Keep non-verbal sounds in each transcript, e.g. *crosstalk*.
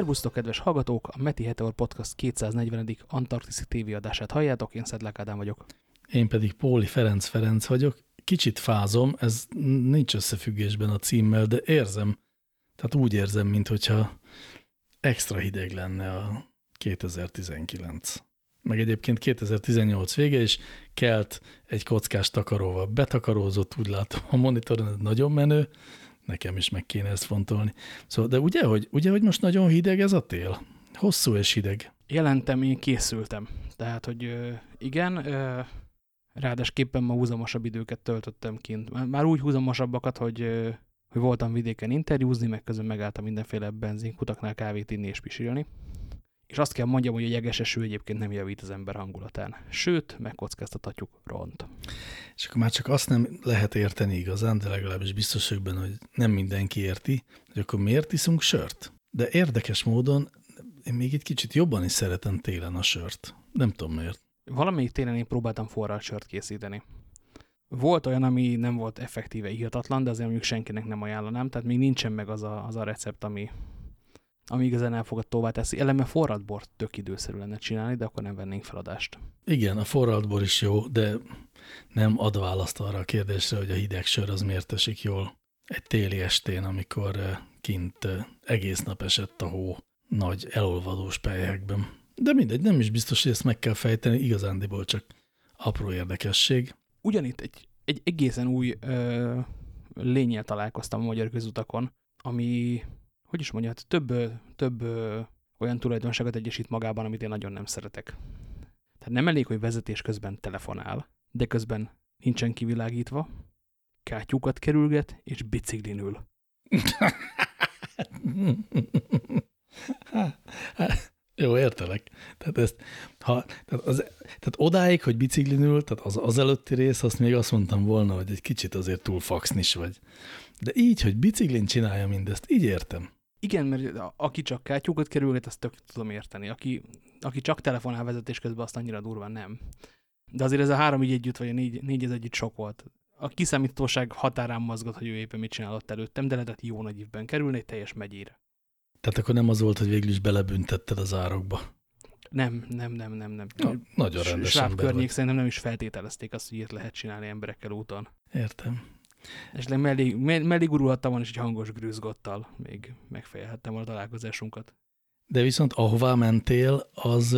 Szervusztok, kedves hallgatók! A Meti Heteor Podcast 240. Antarktiszi TV adását halljátok, én Szedlák Ádám vagyok. Én pedig Póli Ferenc Ferenc vagyok. Kicsit fázom, ez nincs összefüggésben a címmel, de érzem, tehát úgy érzem, mintha extra hideg lenne a 2019. Meg egyébként 2018 vége, és kelt egy kockás takaróval betakarózott, úgy látom a monitoron, nagyon menő, nekem is meg kéne ezt fontolni. Szóval, de ugye, hogy, ugye, hogy most nagyon hideg ez a tél? Hosszú és hideg. Jelentem, én készültem. Tehát, hogy igen, ráadásképpen ma húzamosabb időket töltöttem kint. Már úgy húzamosabbakat, hogy, hogy voltam vidéken interjúzni, meg közben megálltam mindenféle benzinkutaknál kávét inni és pisilni. És azt kell mondjam, hogy a jeges eső egyébként nem javít az ember hangulatán. Sőt, megkockáztathatjuk ront. És akkor már csak azt nem lehet érteni igazán, de legalábbis biztos vagyok benne, hogy nem mindenki érti, hogy akkor miért iszunk sört? De érdekes módon én még egy kicsit jobban is szeretem télen a sört. Nem tudom miért. Valamelyik télen én próbáltam forralt sört készíteni. Volt olyan, ami nem volt effektíve ihatatlan, de azért mondjuk senkinek nem ajánlanám, tehát még nincsen meg az a, az a recept, ami, ami igazán elfogadtóvá teszi. Eleme forralt bort tök időszerű lenne csinálni, de akkor nem vennénk feladást. Igen, a forralt bor is jó, de nem ad választ arra a kérdésre, hogy a hideg sör az miért esik jól. Egy téli estén, amikor eh, kint eh, egész nap esett a hó nagy elolvadós pelyhekben. De mindegy, nem is biztos, hogy ezt meg kell fejteni, igazándiból csak apró érdekesség. Ugyanitt egy, egy egészen új ö, lényel találkoztam a magyar közutakon, ami hogy is mondja, hát több, több olyan tulajdonságot egyesít magában, amit én nagyon nem szeretek. Tehát nem elég, hogy vezetés közben telefonál, de közben nincsen kivilágítva, kátyúkat kerülget, és biciklin ül. *laughs* Jó, értelek. Tehát, ezt, ha, tehát, az, tehát odáig, hogy biciklin ül, tehát az, az előtti rész, azt még azt mondtam volna, hogy egy kicsit azért túl faxnis vagy. De így, hogy biciklin csinálja mindezt, így értem. Igen, mert aki csak kátyúkat kerülget, azt tök tudom érteni. Aki, aki csak telefonál vezetés közben, azt annyira durván nem. De azért ez a három így együtt, vagy a négy, négy ez együtt sok volt. A kiszámítóság határán mozgott, hogy ő éppen mit csinálott előttem, de lehetett jó nagy évben kerülni egy teljes megyére. Tehát akkor nem az volt, hogy végül is belebüntetted az árokba? Nem, nem, nem, nem. nem. Na, nagyon rendesen. Sváb környék szerintem nem is feltételezték azt, hogy ilyet lehet csinálni emberekkel úton. Értem. És mellé, mellé gurulhattam volna, és egy hangos grűzgottal még megfejelhettem a találkozásunkat. De viszont ahová mentél, az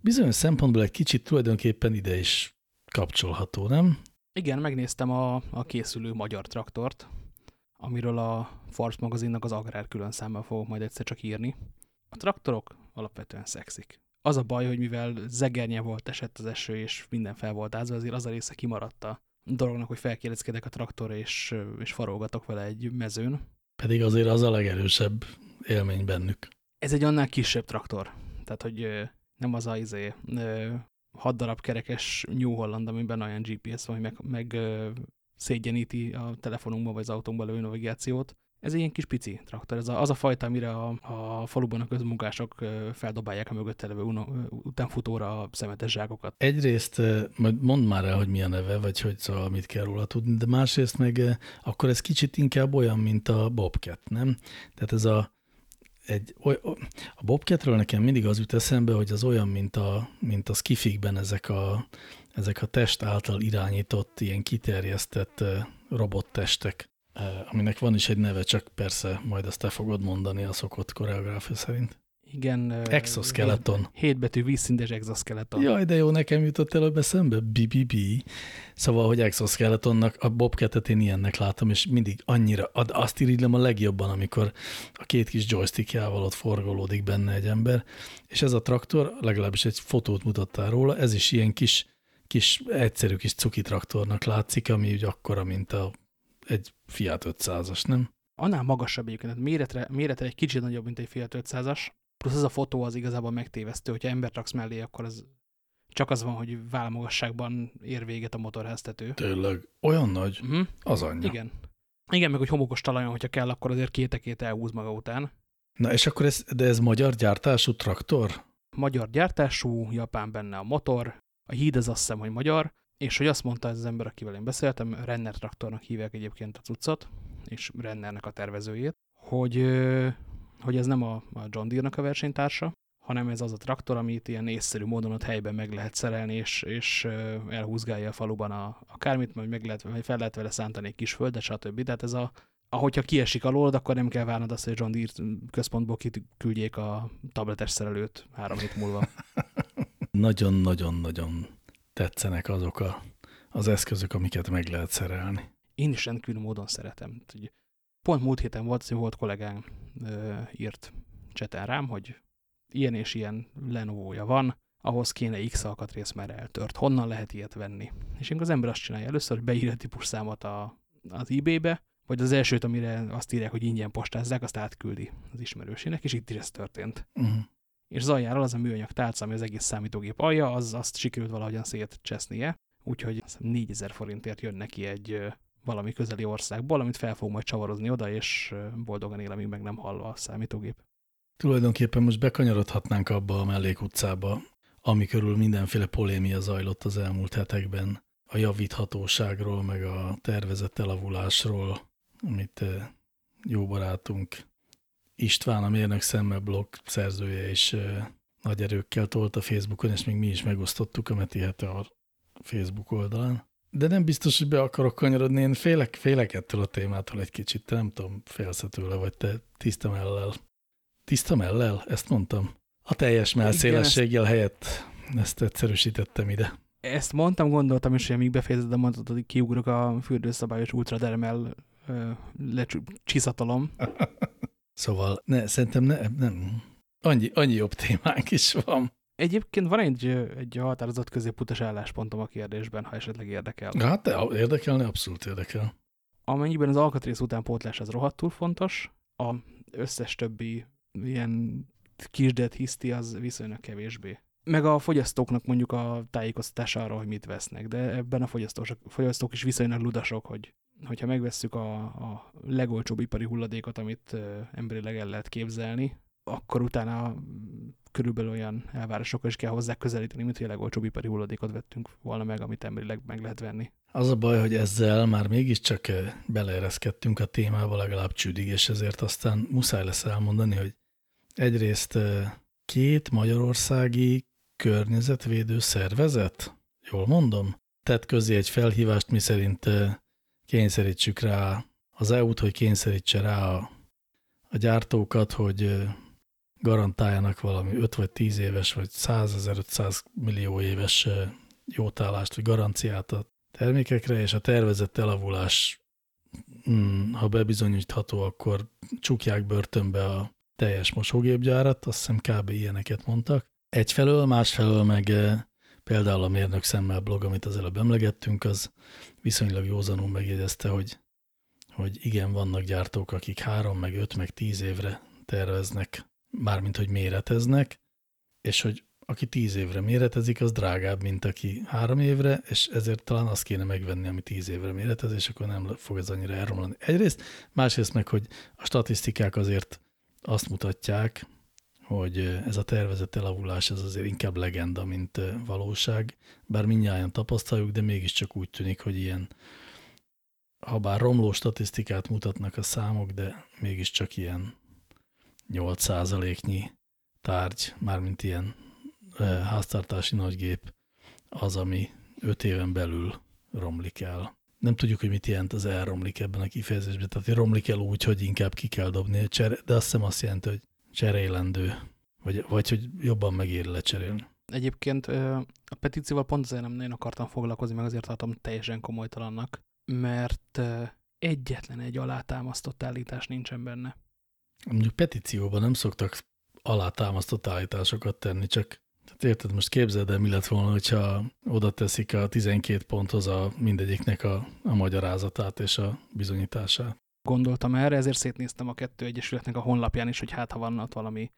bizonyos szempontból egy kicsit tulajdonképpen ide is kapcsolható, nem? Igen, megnéztem a, a készülő magyar traktort, amiről a Forbes magazinnak az agrár külön számmal fogok majd egyszer csak írni. A traktorok alapvetően szexik. Az a baj, hogy mivel zegernye volt, esett az eső, és minden fel volt ázva, azért az a része kimaradt a dolognak, hogy felkéreckedek a traktorra, és, és farolgatok vele egy mezőn. Pedig azért az a legerősebb élmény bennük. Ez egy annál kisebb traktor. Tehát, hogy nem az a izé, hat darab kerekes New Holland, amiben olyan GPS van, hogy meg, meg szégyeníti a telefonunkba vagy az autónkba lövő navigációt, ez egy ilyen kis pici traktor. Ez a, az a fajta, amire a, a faluban a közmunkások feldobálják a mögötte levő utánfutóra a szemetes zsákokat. Egyrészt, majd mondd már el, hogy mi a neve, vagy hogy szóval mit kell róla tudni, de másrészt meg akkor ez kicsit inkább olyan, mint a Bobcat, nem? Tehát ez a egy, a Bobcatről nekem mindig az jut eszembe, hogy az olyan, mint a, mint a skifikben ezek a, ezek a test által irányított, ilyen kiterjesztett robottestek, aminek van is egy neve, csak persze majd azt te fogod mondani a szokott koreográfia szerint. Igen. Exoskeleton. Hétbetű vízszintes exoskeleton. Jaj, de jó, nekem jutott előbb eszembe. BBB. Szóval, hogy exoskeletonnak, a bobketet én ilyennek látom, és mindig annyira, azt irigylem a legjobban, amikor a két kis joystickjával ott forgolódik benne egy ember, és ez a traktor, legalábbis egy fotót mutattál róla, ez is ilyen kis, kis egyszerű kis cuki traktornak látszik, ami úgy akkora, mint a egy Fiat 500-as, nem? Annál magasabb egyébként, méretre, méretre egy kicsit nagyobb, mint egy Fiat 500-as, plusz ez a fotó az igazából megtévesztő, hogyha embert raksz mellé, akkor az csak az van, hogy válmagasságban ér véget a motorháztető. Tényleg? Olyan nagy? Mhm. -huh. Az anyja. Igen. Igen, meg hogy homokos talajon, hogyha kell, akkor azért kétekét elhúz maga után. Na és akkor ez, de ez magyar gyártású traktor? Magyar gyártású, japán benne a motor, a híd az azt hiszem, hogy magyar, és hogy azt mondta ez az ember, akivel én beszéltem, Renner traktornak hívják egyébként a cuccot, és Rennernek a tervezőjét, hogy, hogy ez nem a, John Deere-nak a versenytársa, hanem ez az a traktor, amit ilyen észszerű módon ott helyben meg lehet szerelni, és, és elhúzgálja a faluban a, a kármit, majd meg lehet, vagy fel lehet vele szántani egy kis földet, stb. Tehát ez a, ahogyha kiesik alól, akkor nem kell várnod azt, hogy John Deere központból küldjék a tabletes szerelőt három hét múlva. *laughs* Nagyon-nagyon-nagyon tetszenek azok a, az eszközök, amiket meg lehet szerelni. Én is rendkívül módon szeretem. Pont múlt héten volt, volt kollégám ö, írt cseten rám, hogy ilyen és ilyen lenovo van, ahhoz kéne X alkatrész, mert eltört. Honnan lehet ilyet venni? És az ember azt csinálja először, hogy beír a típusszámot a, az eBay-be, vagy az elsőt, amire azt írják, hogy ingyen postázzák, azt átküldi az ismerősének, és itt is ez történt. Uh mhm. -huh. És zajjáról az a műanyag tálca, ami az egész számítógép alja, az azt sikerült valahogyan szétcsesznie, úgyhogy 4000 forintért jön neki egy valami közeli országból, amit fel fog majd csavarozni oda, és boldogan él, amíg meg nem hallva a számítógép. Tulajdonképpen most bekanyarodhatnánk abba a mellékutcába, ami körül mindenféle polémia zajlott az elmúlt hetekben, a javíthatóságról, meg a tervezett elavulásról, amit jó barátunk István, a Mérnök Szemmel blog szerzője is nagy erőkkel tolt a Facebookon, és még mi is megosztottuk a Meti Hete a Facebook oldalán. De nem biztos, hogy be akarok kanyarodni, én félek, félek ettől a témától egy kicsit, nem tudom, félsz tőle, vagy te tiszta mellel. Tiszta mellel? Ezt mondtam. A teljes mellszélességgel helyett ezt egyszerűsítettem ide. Ezt mondtam, gondoltam is, hogy amíg befejezed a mondatot, hogy kiugrok a fürdőszabályos ultradermel lecsiszatolom. *laughs* szóval ne, szerintem ne, nem. Annyi, annyi jobb témánk is van. Egyébként van egy, egy határozott középutas álláspontom a kérdésben, ha esetleg érdekel. Hát de érdekelni abszolút érdekel. Amennyiben az alkatrész utánpótlás az rohadtul fontos, a összes többi ilyen kisdet hiszti az viszonylag kevésbé. Meg a fogyasztóknak mondjuk a tájékoztatása arra, hogy mit vesznek, de ebben a fogyasztók, fogyasztók is viszonylag ludasok, hogy hogyha megvesszük a, a legolcsóbb ipari hulladékot, amit emberileg el lehet képzelni, akkor utána körülbelül olyan elvárásokkal is kell hozzá közelíteni, mint hogy a legolcsóbb ipari hulladékot vettünk volna meg, amit emberileg meg lehet venni. Az a baj, hogy ezzel már mégiscsak beleereszkedtünk a témába legalább csüdig, és ezért aztán muszáj lesz elmondani, hogy egyrészt két magyarországi környezetvédő szervezet, jól mondom, tett közé egy felhívást, mi szerint kényszerítsük rá az EU-t, hogy kényszerítse rá a, a gyártókat, hogy garantáljanak valami 5 vagy 10 éves, vagy 100 500 millió éves jótállást, vagy garanciát a termékekre, és a tervezett elavulás, hmm, ha bebizonyítható, akkor csukják börtönbe a teljes mosógépgyárat, azt hiszem kb. ilyeneket mondtak. Egyfelől, másfelől meg például a Mérnök Szemmel blog, amit az előbb emlegettünk, az viszonylag józanul megjegyezte, hogy, hogy igen, vannak gyártók, akik három, meg öt, meg tíz évre terveznek, mármint, hogy méreteznek, és hogy aki tíz évre méretezik, az drágább, mint aki három évre, és ezért talán azt kéne megvenni, ami tíz évre méretez, és akkor nem fog ez annyira elromlani. Egyrészt, másrészt meg, hogy a statisztikák azért azt mutatják, hogy ez a tervezett elavulás ez azért inkább legenda, mint valóság, bár mindjárt tapasztaljuk, de mégiscsak úgy tűnik, hogy ilyen, ha bár romló statisztikát mutatnak a számok, de mégiscsak ilyen 8%-nyi tárgy, mármint ilyen háztartási nagygép az, ami 5 éven belül romlik el. Nem tudjuk, hogy mit jelent az elromlik ebben a kifejezésben, tehát romlik el úgy, hogy inkább ki kell dobni, de azt hiszem azt jelenti, hogy cserélendő, vagy, vagy hogy jobban megéri lecserélni. Egyébként a petícióval pont azért nem nagyon akartam foglalkozni, meg azért tartom teljesen komolytalannak, mert egyetlen egy alátámasztott állítás nincsen benne. Mondjuk petícióban nem szoktak alátámasztott állításokat tenni, csak tehát érted, most képzeld el, mi lett volna, hogyha oda teszik a 12 ponthoz a mindegyiknek a, a magyarázatát és a bizonyítását gondoltam erre, ezért szétnéztem a kettő egyesületnek a honlapján is, hogy hát ha van ott valami,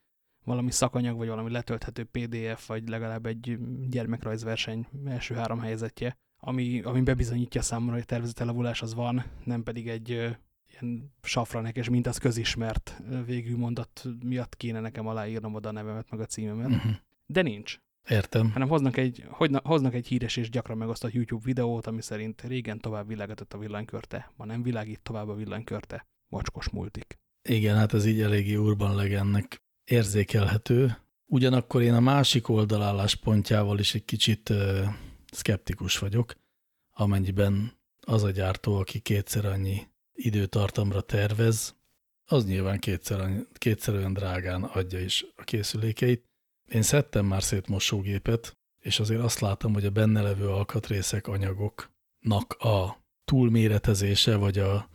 valami szakanyag, vagy valami letölthető PDF, vagy legalább egy gyermekrajzverseny első három helyzetje, ami, ami bebizonyítja számomra, hogy tervezett elavulás az van, nem pedig egy ilyen safranekes, mint az közismert végű mondat miatt kéne nekem aláírnom oda a nevemet, meg a címemet. Uh mhm. -huh. De nincs. Értem. Hanem hoznak egy, hoznak egy híres és gyakran megosztott YouTube videót, ami szerint régen tovább világított a villanykörte, ma nem világít tovább a villanykörte. Mocskos multik. Igen, hát ez így eléggé urban legennek érzékelhető. Ugyanakkor én a másik oldalálláspontjával is egy kicsit uh, szkeptikus vagyok, amennyiben az a gyártó, aki kétszer annyi időtartamra tervez, az nyilván kétszer, annyi, kétszer olyan drágán adja is a készülékeit. Én szedtem már szét mosógépet, és azért azt látom, hogy a benne levő alkatrészek, anyagoknak a túlméretezése, vagy a,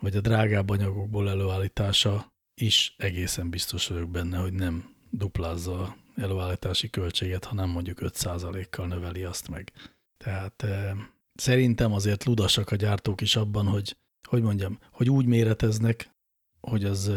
vagy a drágább anyagokból előállítása is egészen biztos vagyok benne, hogy nem duplázza a előállítási költséget, hanem mondjuk 5%-kal növeli azt meg. Tehát e, szerintem azért ludasak a gyártók is abban, hogy, hogy mondjam, hogy úgy méreteznek, hogy az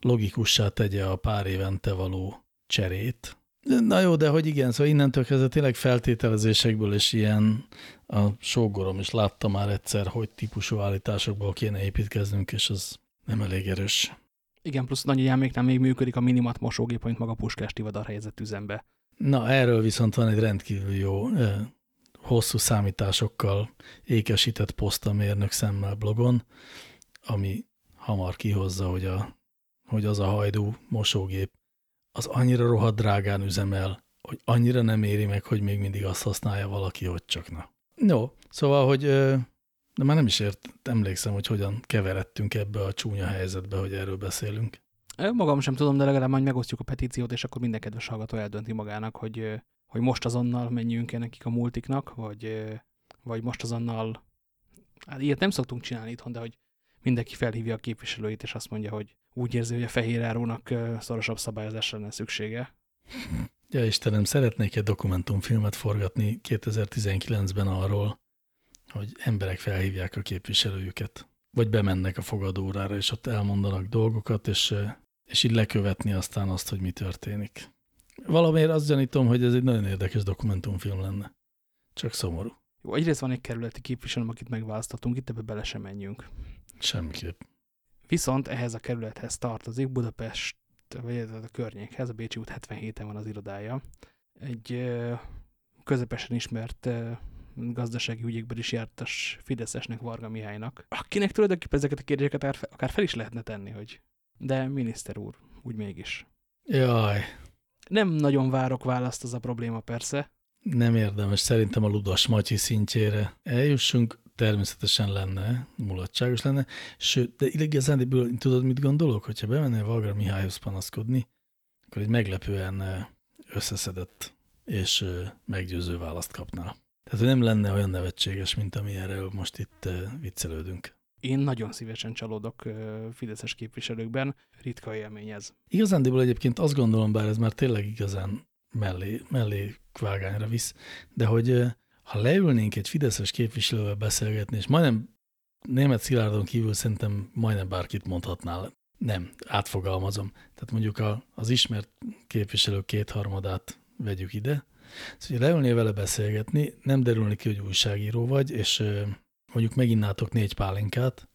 logikussá tegye a pár évente való cserét. Na jó, de hogy igen, szóval innentől kezdve tényleg feltételezésekből és ilyen a sógorom is látta már egyszer, hogy típusú állításokból kéne építkeznünk, és az nem elég erős. Igen, plusz nagy nem még működik a minimat mosógép, mint maga Puskás Tivadar helyezett üzembe. Na, erről viszont van egy rendkívül jó, hosszú számításokkal ékesített posztamérnök szemmel blogon, ami hamar kihozza, hogy, a, hogy az a hajdú mosógép az annyira rohadt drágán üzemel, hogy annyira nem éri meg, hogy még mindig azt használja valaki, hogy csak na. No, szóval, hogy de már nem is ért, emlékszem, hogy hogyan keveredtünk ebbe a csúnya helyzetbe, hogy erről beszélünk. Magam sem tudom, de legalább majd megosztjuk a petíciót, és akkor minden kedves hallgató eldönti magának, hogy, hogy most azonnal menjünk -e nekik a multiknak, vagy, vagy most azonnal, hát ilyet nem szoktunk csinálni itthon, de hogy mindenki felhívja a képviselőit, és azt mondja, hogy úgy érzi, hogy a fehér árónak szorosabb szabályozásra lenne szüksége. Ja Istenem, szeretnék egy dokumentumfilmet forgatni 2019-ben arról, hogy emberek felhívják a képviselőjüket, vagy bemennek a fogadórára, és ott elmondanak dolgokat, és, és így lekövetni aztán azt, hogy mi történik. Valamiért azt gyanítom, hogy ez egy nagyon érdekes dokumentumfilm lenne. Csak szomorú. Jó, egyrészt van egy kerületi képviselőm, akit megválasztatunk, itt ebbe bele sem menjünk. Semmiképp. Viszont ehhez a kerülethez tartozik Budapest, vagy a környékhez, a Bécsi út 77-en van az irodája. Egy közepesen ismert gazdasági ügyekben is jártas Fideszesnek Varga Mihálynak, akinek tulajdonképpen ezeket a kérdéseket akár fel is lehetne tenni, hogy de miniszter úr, úgy mégis. Jaj. Nem nagyon várok választ az a probléma persze. Nem érdemes, szerintem a Ludas Matyi szintjére eljussunk, természetesen lenne, mulatságos lenne, sőt, de igazán tudod, mit gondolok? Hogyha bemennél Valgra Mihályhoz panaszkodni, akkor egy meglepően összeszedett és meggyőző választ kapnál. Tehát, hogy nem lenne olyan nevetséges, mint ami erről most itt viccelődünk. Én nagyon szívesen csalódok fideszes képviselőkben, ritka élmény ez. Igazándiból egyébként azt gondolom, bár ez már tényleg igazán mellé, mellé vágányra visz, de hogy ha leülnénk egy fideszes képviselővel beszélgetni, és majdnem német Szilárdon kívül szerintem majdnem bárkit mondhatnál. Nem, átfogalmazom. Tehát mondjuk a, az ismert képviselő kétharmadát vegyük ide, Szóval leülnél vele beszélgetni, nem derülni ki, hogy újságíró vagy, és mondjuk meginnátok négy pálinkát,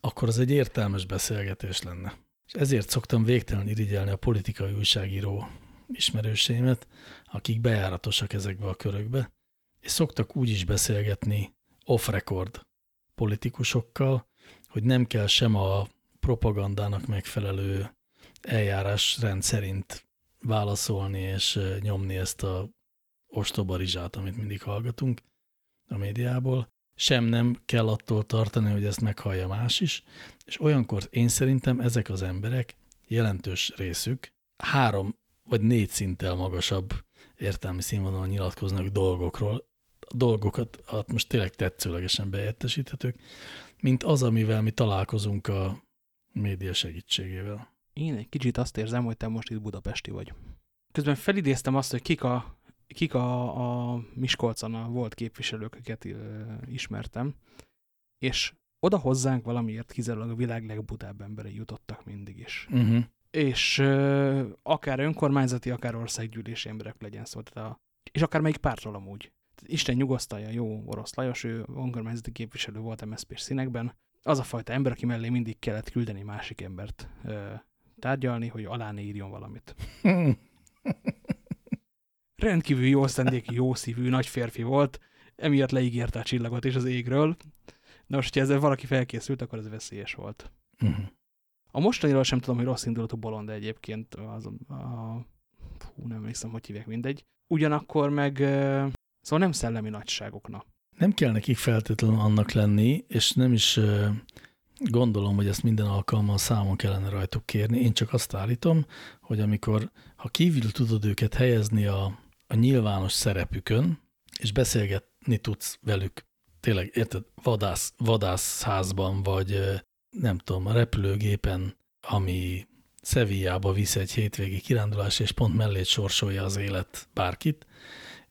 akkor az egy értelmes beszélgetés lenne. És ezért szoktam végtelen irigyelni a politikai újságíró ismerőseimet, akik bejáratosak ezekbe a körökbe, és szoktak úgy is beszélgetni off-record politikusokkal, hogy nem kell sem a propagandának megfelelő eljárás szerint válaszolni és nyomni ezt a ostoba rizsát, amit mindig hallgatunk a médiából. Sem nem kell attól tartani, hogy ezt meghallja más is, és olyankor én szerintem ezek az emberek jelentős részük három vagy négy szinttel magasabb értelmi színvonalon nyilatkoznak dolgokról, dolgokat, hát most tényleg tetszőlegesen beértesíthetők, mint az, amivel mi találkozunk a média segítségével. Én egy kicsit azt érzem, hogy te most itt budapesti vagy. Közben felidéztem azt, hogy kik a, kik a, a Miskolcon a volt képviselők, akiket ismertem, és oda hozzánk valamiért kizárólag a világ legbutább emberei jutottak mindig is. Uh -huh. És akár önkormányzati, akár országgyűlési emberek legyen szó. Tehát a, és akár melyik pártról amúgy. Isten nyugosztalja, jó orosz Lajos, ő önkormányzati képviselő volt MSZP-s színekben. Az a fajta ember, aki mellé mindig kellett küldeni másik embert uh, tárgyalni, hogy alá ne írjon valamit. *laughs* Rendkívül jó szendéki, jó szívű, nagy férfi volt, emiatt leígérte a csillagot és az égről. De most, hogyha ezzel valaki felkészült, akkor ez veszélyes volt. Uh -huh. A mostaniról sem tudom, hogy rossz indulatú bolond, egyébként az a, a hú, nem emlékszem, hogy hívják, mindegy. Ugyanakkor meg, szóval nem szellemi nagyságokna. Nem kell nekik feltétlenül annak lenni, és nem is gondolom, hogy ezt minden alkalommal számon kellene rajtuk kérni. Én csak azt állítom, hogy amikor, ha kívül tudod őket helyezni a, a nyilvános szerepükön, és beszélgetni tudsz velük, tényleg, érted, vadász, vadászházban, vagy nem tudom, a repülőgépen, ami Szevillába visz egy hétvégi kirándulás, és pont mellé sorsolja az élet bárkit,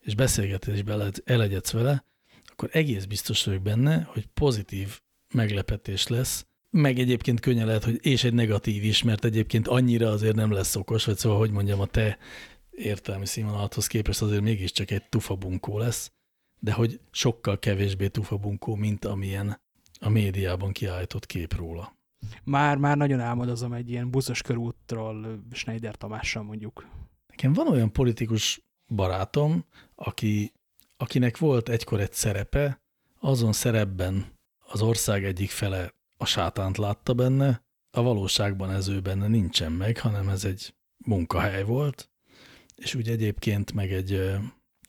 és beszélgetésbe elegyedsz vele, akkor egész biztos vagyok benne, hogy pozitív meglepetés lesz, meg egyébként könnyen lehet, hogy és egy negatív is, mert egyébként annyira azért nem lesz okos, vagy szóval, hogy mondjam, a te értelmi színvonalathoz képest azért mégiscsak egy tufabunkó lesz, de hogy sokkal kevésbé tufabunkó, mint amilyen a médiában kiállított kép róla. Már, már nagyon álmodozom egy ilyen buszos körútról Schneider Tamással mondjuk. Nekem van olyan politikus barátom, aki, akinek volt egykor egy szerepe, azon szerepben az ország egyik fele a sátánt látta benne, a valóságban ez ő benne nincsen meg, hanem ez egy munkahely volt, és úgy egyébként meg egy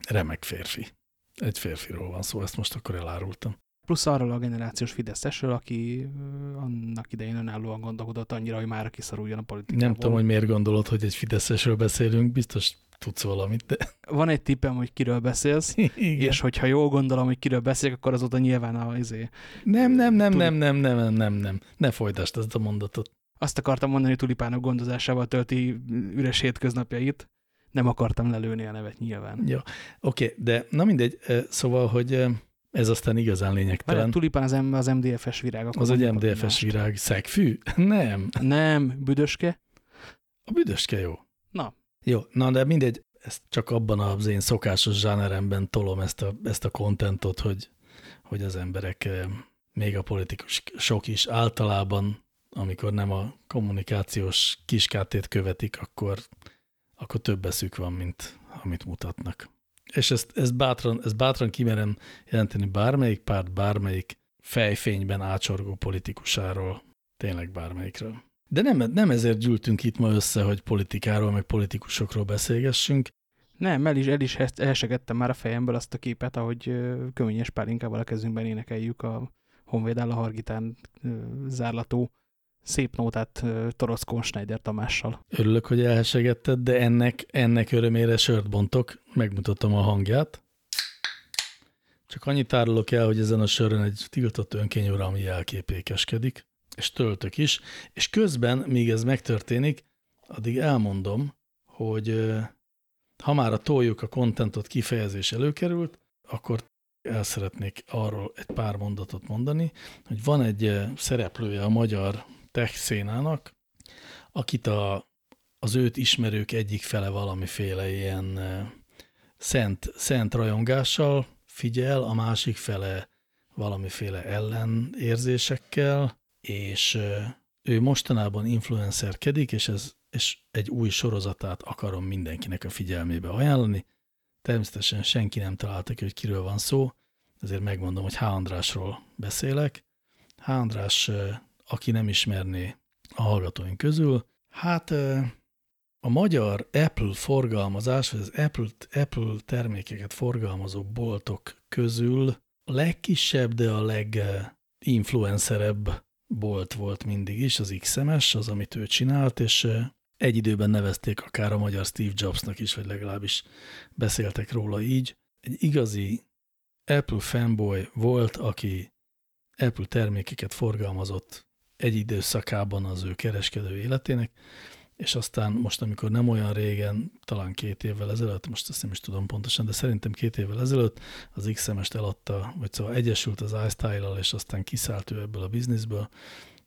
remek férfi. Egy férfiról van szó, ezt most akkor elárultam. Plusz arról a generációs Fideszesről, aki annak idején önállóan gondolkodott annyira, hogy már kiszoruljon a politikából. Nem tudom, hogy miért gondolod, hogy egy Fideszesről beszélünk, biztos tudsz valamit. De... Van egy tippem, hogy kiről beszélsz, *laughs* Igen. és hogyha jól gondolom, hogy kiről beszélek, akkor azóta nyilván a izé... Nem, nem, nem, tulip... nem, nem, nem, nem, nem, nem. Ne folytasd ezt a mondatot. Azt akartam mondani, hogy tulipánok gondozásával tölti üres hétköznapjait. Nem akartam lelőni a nevet nyilván. Jó, oké, okay, de na mindegy, szóval, hogy ez aztán igazán lényegtelen. Várj, a tulipán az, M az MDFS virág. Az egy MDFS virág. Szegfű? *laughs* Nem. Nem, büdöske. A büdöske jó. Na, jó, na de mindegy, ezt csak abban az én szokásos zsáneremben tolom ezt a, ezt a kontentot, hogy, hogy az emberek, eh, még a politikus sok is általában, amikor nem a kommunikációs kiskátét követik, akkor, akkor több eszük van, mint amit mutatnak és ezt, ezt, bátran, ezt bátran kimerem jelenteni bármelyik párt, bármelyik fejfényben ácsorgó politikusáról, tényleg bármelyikről. De nem, nem ezért gyűltünk itt ma össze, hogy politikáról, meg politikusokról beszélgessünk. Nem, el is, el is elsegettem már a fejemből azt a képet, ahogy köményes pálinkával a kezünkben énekeljük a Honvéd áll a Hargitán zárlató szép nótát Toroszkon Schneider Tamással. Örülök, hogy elhesegetted, de ennek, ennek örömére sört bontok, megmutatom a hangját. Csak annyit árulok el, hogy ezen a sörön egy tiltott önkényuralmi jelképékeskedik, és töltök is, és közben, míg ez megtörténik, addig elmondom, hogy ha már a toljuk a kontentot kifejezés előkerült, akkor el szeretnék arról egy pár mondatot mondani, hogy van egy szereplője a magyar tech szénának, akit a, az őt ismerők egyik fele valamiféle ilyen szent, szent rajongással figyel, a másik fele valamiféle ellenérzésekkel, és ő mostanában influencerkedik, és, ez, és egy új sorozatát akarom mindenkinek a figyelmébe ajánlani. Természetesen senki nem találta ki, hogy kiről van szó, ezért megmondom, hogy H. Andrásról beszélek. H. András aki nem ismerné a hallgatóink közül, hát a magyar Apple forgalmazás, vagy az Apple, Apple termékeket forgalmazó boltok közül a legkisebb, de a leginfluencerebb bolt volt mindig is, az XMS, az, amit ő csinált, és egy időben nevezték akár a magyar Steve Jobsnak is, vagy legalábbis beszéltek róla így. Egy igazi Apple fanboy volt, aki Apple termékeket forgalmazott egy időszakában az ő kereskedő életének, és aztán most, amikor nem olyan régen, talán két évvel ezelőtt, most ezt nem is tudom pontosan, de szerintem két évvel ezelőtt az XMS-t eladta, vagy szóval egyesült az iStyle-al, és aztán kiszállt ő ebből a bizniszből,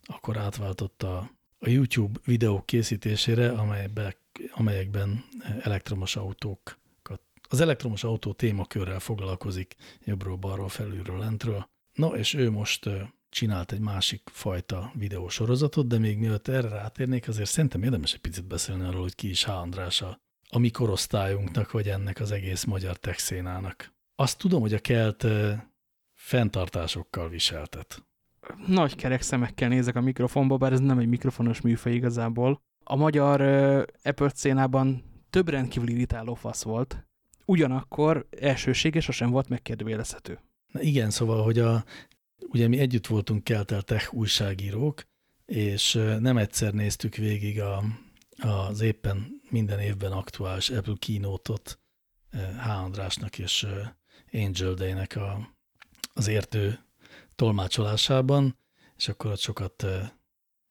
akkor átváltotta a YouTube videók készítésére, amelybe, amelyekben elektromos autókat, az elektromos autó témakörrel foglalkozik jobbról, balról, felülről, lentről. No, és ő most csinált egy másik fajta videósorozatot, de még mielőtt erre rátérnék, azért szerintem érdemes egy picit beszélni arról, hogy ki is H. András a, a mi korosztályunknak, vagy ennek az egész magyar tech szénának. Azt tudom, hogy a kelt fenntartásokkal viseltet. nagy kerek szemekkel nézek a mikrofonba, bár ez nem egy mikrofonos műfaj igazából. A magyar Apple szénában több rendkívül irritáló fasz volt, ugyanakkor elsőséges sosem volt megkérdőjelezhető. Na igen, szóval, hogy a, ugye mi együtt voltunk Keltel Tech újságírók, és nem egyszer néztük végig a, az éppen minden évben aktuális Apple keynote-ot H. Andrásnak és Angel Day-nek a, az értő tolmácsolásában, és akkor ott sokat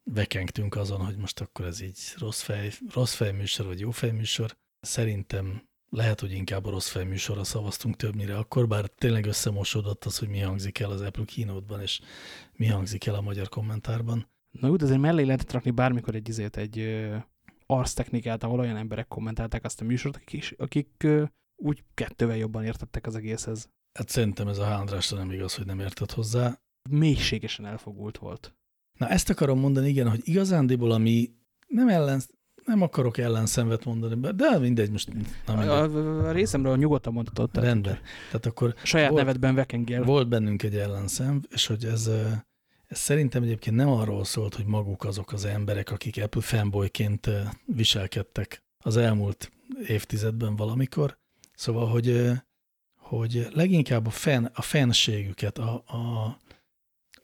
vekengtünk azon, hogy most akkor ez így rossz fej, rossz fej műsor, vagy jó fej műsor. Szerintem lehet, hogy inkább a rossz fej műsorra szavaztunk többnyire akkor, bár tényleg összemosódott az, hogy mi hangzik el az Apple keynote és mi hangzik el a magyar kommentárban. Na úgy, azért mellé lehetett rakni bármikor egy izét, egy arctechnikát, ahol olyan emberek kommentálták azt a műsort, akik, akik úgy kettővel jobban értettek az egészhez. Hát szerintem ez a Hándrásra nem igaz, hogy nem értett hozzá. Mélységesen elfogult volt. Na ezt akarom mondani, igen, hogy igazándiból, ami nem ellen, nem akarok ellenszenvet mondani, de mindegy, most na mindegy. A, a részemről nyugodtan mondhatod. Rendben. Tehát akkor saját volt, nevedben vekengél. Volt bennünk egy ellenszenv, és hogy ez, ez szerintem egyébként nem arról szólt, hogy maguk azok az emberek, akik Apple fanboyként viselkedtek az elmúlt évtizedben valamikor. Szóval, hogy, hogy leginkább a, fen, a fenségüket, a, a,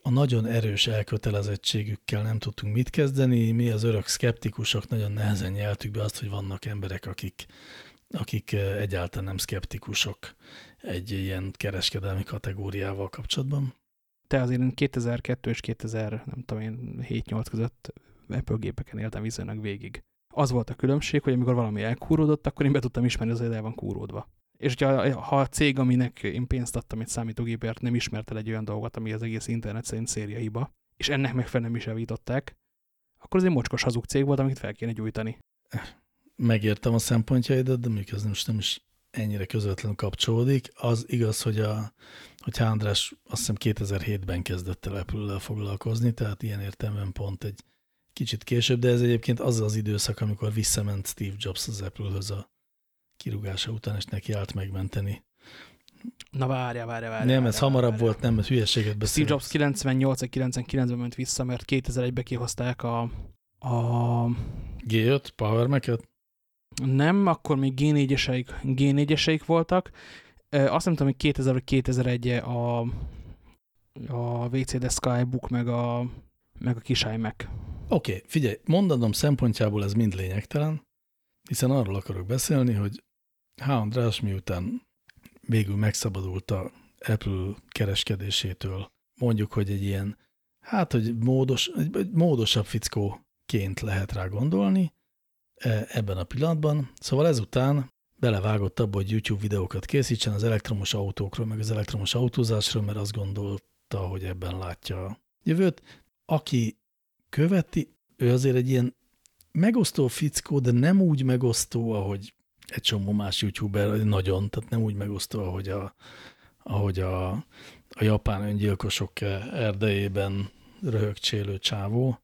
a nagyon erős elkötelezettségükkel nem tudtunk mit kezdeni. Mi az örök szkeptikusok nagyon nehezen nyeltük be azt, hogy vannak emberek, akik, akik egyáltalán nem szkeptikusok egy ilyen kereskedelmi kategóriával kapcsolatban. Te azért én 2002 és 2000, nem tudom én, 7-8 között Apple gépeken éltem viszonylag végig. Az volt a különbség, hogy amikor valami elkúródott, akkor én be tudtam ismerni, az el van kúródva. És hogyha, ha a cég, aminek én pénzt adtam egy számítógépért, nem ismert el egy olyan dolgot, ami az egész internet szerint széria hiba, és ennek megfelelően nem is javították, akkor az egy mocskos hazug cég volt, amit fel kéne gyújtani. Megértem a szempontjaidat, de még ez most nem is ennyire közvetlenül kapcsolódik. Az igaz, hogy, a, hogy András azt hiszem 2007-ben kezdett el apple foglalkozni, tehát ilyen értelemben pont egy kicsit később, de ez egyébként az az időszak, amikor visszament Steve Jobs az Apple-höz a kirúgása után, és neki állt megmenteni. Na várja, várja, várja. Nem, ez hamarabb várja. volt, nem, ez hülyeséget beszél. Steve Jobs 98 99-ben ment vissza, mert 2001-ben kihozták a, a... G5 Power Mac-et? Nem, akkor még G4-eseik, G4-eseik voltak. Azt nem tudom, hogy 2000 vagy 2001 -e a, a WCD Skybook, meg a, meg a kis iMac. Oké, okay, figyelj, mondanom szempontjából ez mind lényegtelen, hiszen arról akarok beszélni, hogy H. András miután végül megszabadult a Apple kereskedésétől, mondjuk, hogy egy ilyen, hát, hogy módos, egy módosabb fickóként lehet rá gondolni e, ebben a pillanatban. Szóval ezután belevágott abba, hogy YouTube videókat készítsen az elektromos autókról, meg az elektromos autózásról, mert azt gondolta, hogy ebben látja a jövőt. Aki követi, ő azért egy ilyen megosztó fickó, de nem úgy megosztó, ahogy egy csomó más youtuber, nagyon, tehát nem úgy megosztó, ahogy a, ahogy a, a japán öngyilkosok erdejében röhögcsélő csávó.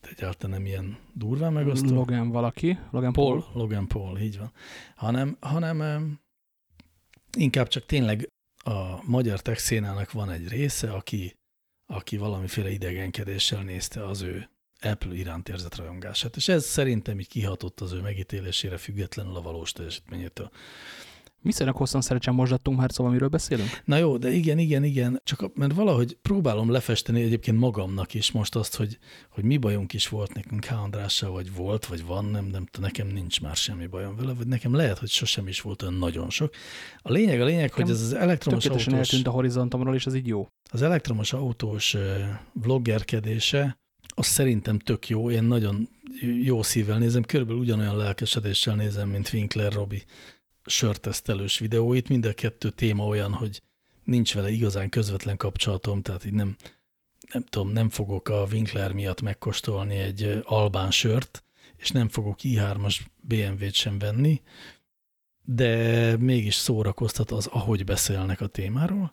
Tehát egyáltalán nem ilyen durván megosztó. Logan valaki, Logan Paul. Paul. Logan Paul, így van. Hanem, hanem inkább csak tényleg a magyar tech szénának van egy része, aki, aki valamiféle idegenkedéssel nézte az ő Apple iránt érzett rajongását, és ez szerintem így kihatott az ő megítélésére függetlenül a valós teljesítményétől. Viszonylag hosszan szerecsen mosdattunk már, szóval miről beszélünk? Na jó, de igen, igen, igen, csak mert valahogy próbálom lefesteni egyébként magamnak is most azt, hogy, hogy mi bajunk is volt nekünk H. Andrással, vagy volt, vagy van, nem, nem, nekem nincs már semmi bajom vele, vagy nekem lehet, hogy sosem is volt olyan nagyon sok. A lényeg, a lényeg, nekem hogy ez az elektromos autós... eltűnt a horizontomról, és ez így jó. Az elektromos autós vloggerkedése, az szerintem tök jó, én nagyon jó szívvel nézem, körülbelül ugyanolyan lelkesedéssel nézem, mint Winkler Robi sörtesztelős videóit, mind a kettő téma olyan, hogy nincs vele igazán közvetlen kapcsolatom, tehát így nem, nem tudom, nem fogok a Winkler miatt megkóstolni egy albán sört, és nem fogok i3-as BMW-t sem venni, de mégis szórakoztat az, ahogy beszélnek a témáról.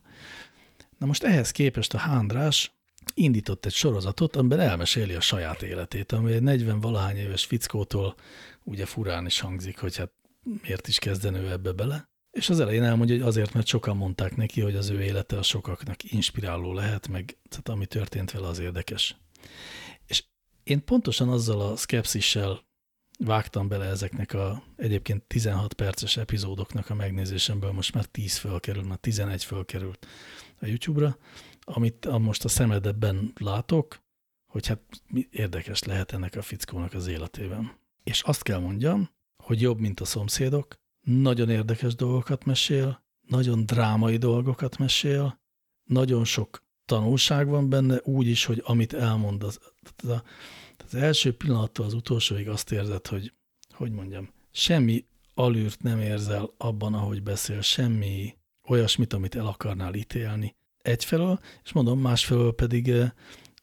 Na most ehhez képest a Hándrás indított egy sorozatot, amiben elmeséli a saját életét, ami egy 40-valahány éves fickótól ugye furán is hangzik, hogy hát miért is kezdene ő ebbe bele. És az elején elmondja, hogy azért, mert sokan mondták neki, hogy az ő élete a sokaknak inspiráló lehet, meg tehát ami történt vele, az érdekes. És én pontosan azzal a szkepszissel vágtam bele ezeknek a egyébként 16 perces epizódoknak a megnézésemből, most már 10 fölkerült, már 11 fölkerült a YouTube-ra, amit most a szemedebben látok, hogy hát érdekes lehet ennek a fickónak az életében. És azt kell mondjam, hogy jobb, mint a szomszédok, nagyon érdekes dolgokat mesél, nagyon drámai dolgokat mesél, nagyon sok tanulság van benne, úgy is, hogy amit elmond, az, az, az első pillanattól az utolsóig azt érzed, hogy, hogy mondjam, semmi alűrt nem érzel abban, ahogy beszél, semmi olyasmit, amit el akarnál ítélni. Egyfelől, és mondom, másfelől pedig eh,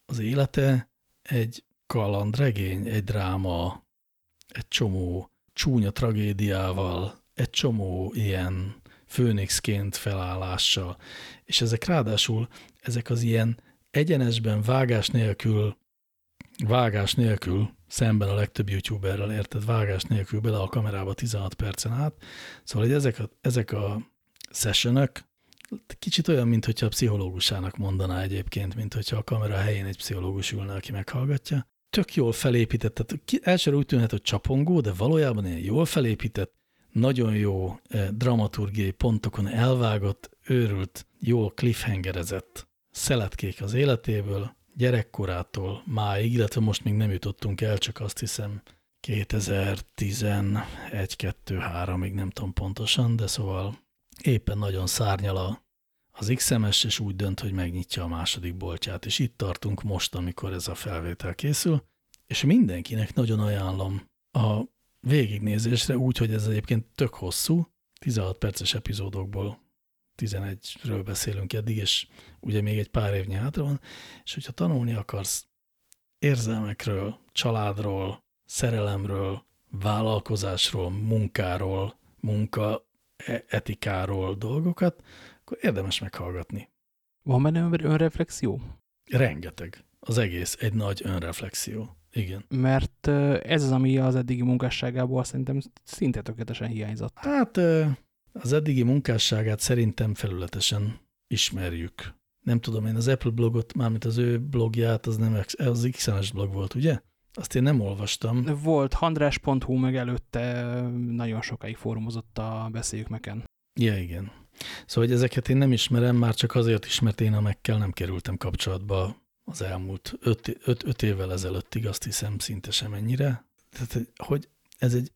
az élete egy kalandregény, egy dráma, egy csomó csúnya tragédiával, egy csomó ilyen főnixként felállással, és ezek ráadásul, ezek az ilyen egyenesben vágás nélkül, vágás nélkül, szemben a legtöbb youtuberrel, érted, vágás nélkül bele a kamerába 16 percen át, szóval hogy ezek a, ezek a sessionök kicsit olyan, mint hogyha a pszichológusának mondaná egyébként, mint hogyha a kamera helyén egy pszichológus ülne, aki meghallgatja. Tök jól felépített, tehát elsőre úgy tűnhet, hogy csapongó, de valójában ilyen jól felépített, nagyon jó eh, dramaturgiai pontokon elvágott, őrült, jól cliffhangerezett szeletkék az életéből, gyerekkorától máig, illetve most még nem jutottunk el, csak azt hiszem 2011-2-3-ig nem tudom pontosan, de szóval éppen nagyon szárnyal a, az XMS, és úgy dönt, hogy megnyitja a második boltját, és itt tartunk most, amikor ez a felvétel készül, és mindenkinek nagyon ajánlom a végignézésre, úgy, hogy ez egyébként tök hosszú, 16 perces epizódokból 11-ről beszélünk eddig, és ugye még egy pár évnyi hátra van, és hogyha tanulni akarsz érzelmekről, családról, szerelemről, vállalkozásról, munkáról, munka etikáról dolgokat, akkor érdemes meghallgatni. Van benne önreflexió? Rengeteg. Az egész egy nagy önreflexió. Igen. Mert ez az, ami az eddigi munkásságából szerintem szinte tökéletesen hiányzott. Hát az eddigi munkásságát szerintem felületesen ismerjük. Nem tudom, én az Apple blogot, mármint az ő blogját, az nem az XNS blog volt, ugye? Azt én nem olvastam. Volt handrás.hu, meg előtte nagyon sokáig fórumozott a Beszéljük Meken. Ja, igen. Szóval, hogy ezeket én nem ismerem, már csak azért is, mert én a mekkel nem kerültem kapcsolatba az elmúlt öt, öt, öt évvel ezelőttig, azt hiszem szinte sem ennyire. Tehát, hogy ez egy,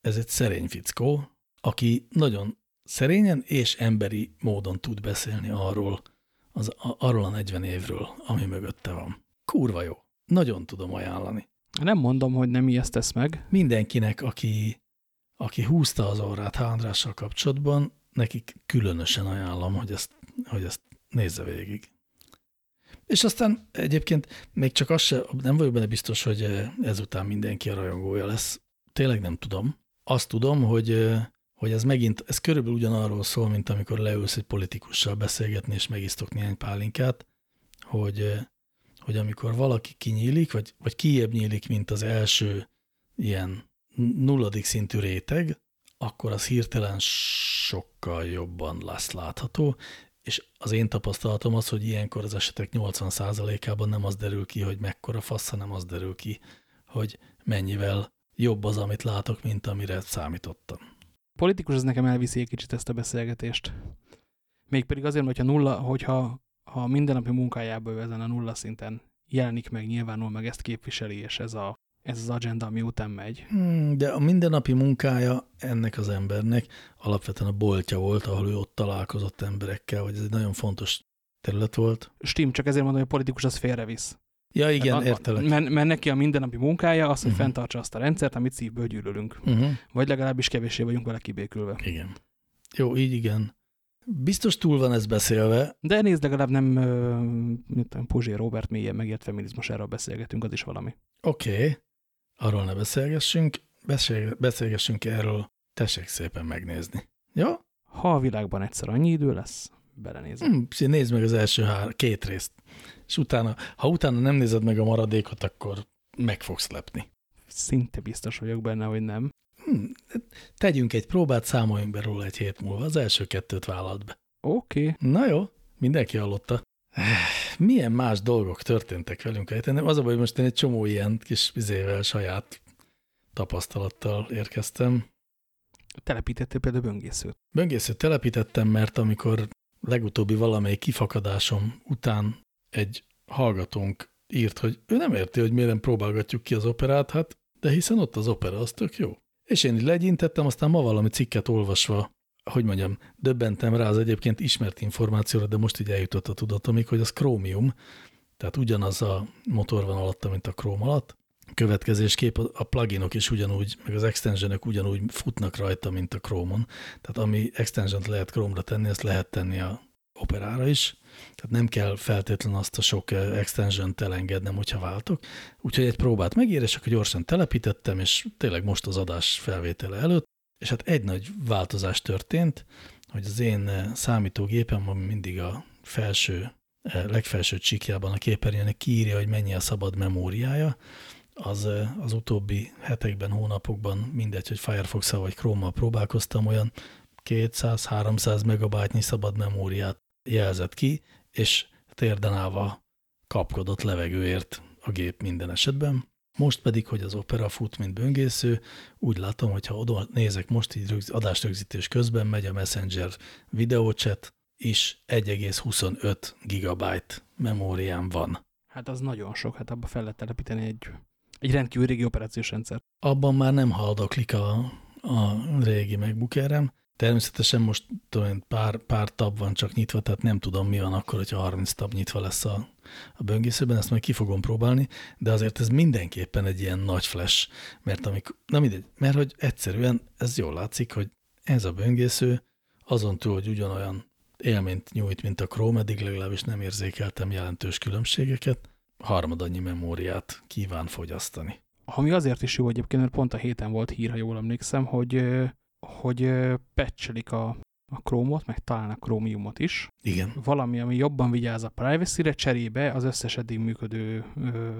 ez egy szerény fickó, aki nagyon szerényen és emberi módon tud beszélni arról, az, arról a 40 évről, ami mögötte van. Kurva jó. Nagyon tudom ajánlani. Nem mondom, hogy nem ilyet tesz meg. Mindenkinek, aki, aki húzta az orrát Andrással kapcsolatban, nekik különösen ajánlom, hogy ezt, hogy ezt nézze végig. És aztán egyébként még csak az se, nem vagyok benne biztos, hogy ezután mindenki a rajongója lesz. Tényleg nem tudom. Azt tudom, hogy, hogy ez megint, ez körülbelül ugyanarról szól, mint amikor leülsz egy politikussal beszélgetni, és megisztok néhány pálinkát, hogy, hogy amikor valaki kinyílik, vagy, vagy kiébb nyílik, mint az első ilyen nulladik szintű réteg, akkor az hirtelen sokkal jobban lesz látható, és az én tapasztalatom az, hogy ilyenkor az esetek 80%-ában nem az derül ki, hogy mekkora fasz, hanem az derül ki, hogy mennyivel jobb az, amit látok, mint amire számítottam. Politikus az nekem elviszi egy kicsit ezt a beszélgetést. Mégpedig azért, hogyha, nulla, hogyha ha mindennapi munkájából ezen a nulla szinten jelenik meg, nyilvánul meg, ezt képviseli, és ez a ez az agenda, ami után megy. Hmm, de a mindennapi munkája ennek az embernek alapvetően a boltja volt, ahol ő ott találkozott emberekkel, hogy ez egy nagyon fontos terület volt. Stim, csak ezért mondom, hogy a politikus az félrevisz. Ja, igen, hát, értelek. Mert, mert neki a mindennapi munkája az, hogy uh mhm. -huh. fenntartsa azt a rendszert, amit szívből gyűlölünk. Uh mhm. -huh. Vagy legalábbis kevéssé vagyunk vele kibékülve. Igen. Jó, így igen. Biztos túl van ez beszélve. De nézd, legalább nem, mit tudom, Puzsé Robert mélyen megért feminizmus, erről beszélgetünk, az is valami. Oké. Okay arról ne beszélgessünk, beszélgessünk erről, tessék szépen megnézni. Jó? Ha a világban egyszer annyi idő lesz, belenézem. Hmm, nézd meg az első hár, két részt, és utána, ha utána nem nézed meg a maradékot, akkor meg fogsz lepni. Szinte biztos vagyok benne, hogy nem. Hm, tegyünk egy próbát, számoljunk be róla egy hét múlva. Az első kettőt vállalt be. Oké. Okay. Na jó, mindenki hallotta. *sighs* Milyen más dolgok történtek velünk? Hát az a baj, hogy most én egy csomó ilyen kis vizével, saját tapasztalattal érkeztem. Telepítettél például böngészőt? Böngészőt telepítettem, mert amikor legutóbbi valamelyik kifakadásom után egy hallgatónk írt, hogy ő nem érti, hogy miért nem próbálgatjuk ki az operát, hát de hiszen ott az opera, az tök jó. És én így legyintettem, aztán ma valami cikket olvasva, hogy mondjam, döbbentem rá az egyébként ismert információra, de most így eljutott a tudatomig, hogy az Chromium, tehát ugyanaz a motor van alatta, mint a Chrome alatt. Következésképp a pluginok is ugyanúgy, meg az extensionok ugyanúgy futnak rajta, mint a Chrome-on. Tehát ami extension lehet Chrome-ra tenni, azt lehet tenni a operára is. Tehát nem kell feltétlenül azt a sok eh, extension-t elengednem, hogyha váltok. Úgyhogy egy próbát megír, és gyorsan telepítettem, és tényleg most az adás felvétele előtt, és hát egy nagy változás történt, hogy az én eh, számítógépem, ami mindig a felső, eh, legfelső csíkjában a képernyőnek kiírja, hogy mennyi a szabad memóriája, az, az utóbbi hetekben, hónapokban, mindegy, hogy firefox vagy Chrome-mal próbálkoztam, olyan 200-300 megabájtnyi szabad memóriát jelzett ki, és térden állva kapkodott levegőért a gép minden esetben. Most pedig, hogy az Opera fut, mint böngésző, úgy látom, hogy ha oda nézek most így adásrögzítés közben, megy a Messenger videóchat, is 1,25 gigabyte memóriám van. Hát az nagyon sok, hát abba fel lehet telepíteni egy, egy rendkívül régi operációs rendszer. Abban már nem haldoklik a, a régi MacBookerem, Természetesen most tudom, pár, pár tab van csak nyitva, tehát nem tudom, mi van akkor, hogyha 30 tab nyitva lesz a, a böngészőben, ezt majd ki fogom próbálni, de azért ez mindenképpen egy ilyen nagy flash, mert amikor, na mindegy, mert hogy egyszerűen ez jól látszik, hogy ez a böngésző azon túl, hogy ugyanolyan élményt nyújt, mint a Chrome, eddig legalábbis nem érzékeltem jelentős különbségeket, harmadannyi memóriát kíván fogyasztani. Ami azért is jó egyébként, mert pont a héten volt hír, ha jól emlékszem, hogy hogy patchelik a, a Chrome-ot, meg talán a Chromiumot is. Igen. Valami, ami jobban vigyáz a privacy-re, cserébe az összes eddig működő ö,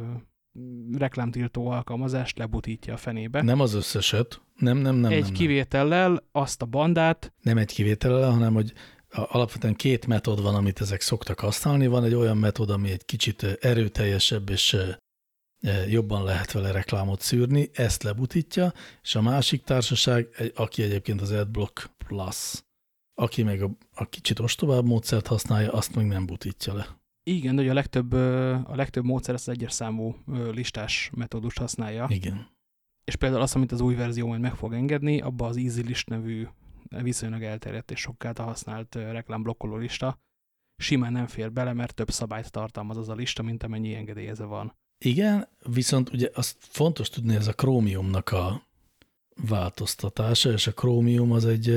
reklámtiltó alkalmazást lebutítja a fenébe. Nem az összeset. Nem, nem, nem. Egy nem, kivétellel azt a bandát. Nem egy kivétellel, hanem hogy alapvetően két metód van, amit ezek szoktak használni. Van egy olyan metód, ami egy kicsit erőteljesebb és jobban lehet vele reklámot szűrni, ezt lebutítja, és a másik társaság, aki egyébként az AdBlock Plus, aki meg a, a kicsit ostobább módszert használja, azt meg nem butítja le. Igen, de a legtöbb, a legtöbb módszer ezt az egyes számú listás metódust használja. Igen. És például azt, amit az új verzió majd meg fog engedni, abba az EasyList nevű viszonylag elterjedt és sokkal használt reklámblokkoló lista simán nem fér bele, mert több szabályt tartalmaz az a lista, mint amennyi engedélyeze van. Igen, viszont ugye azt fontos tudni, ez a Chromiumnak a változtatása, és a Chromium az egy,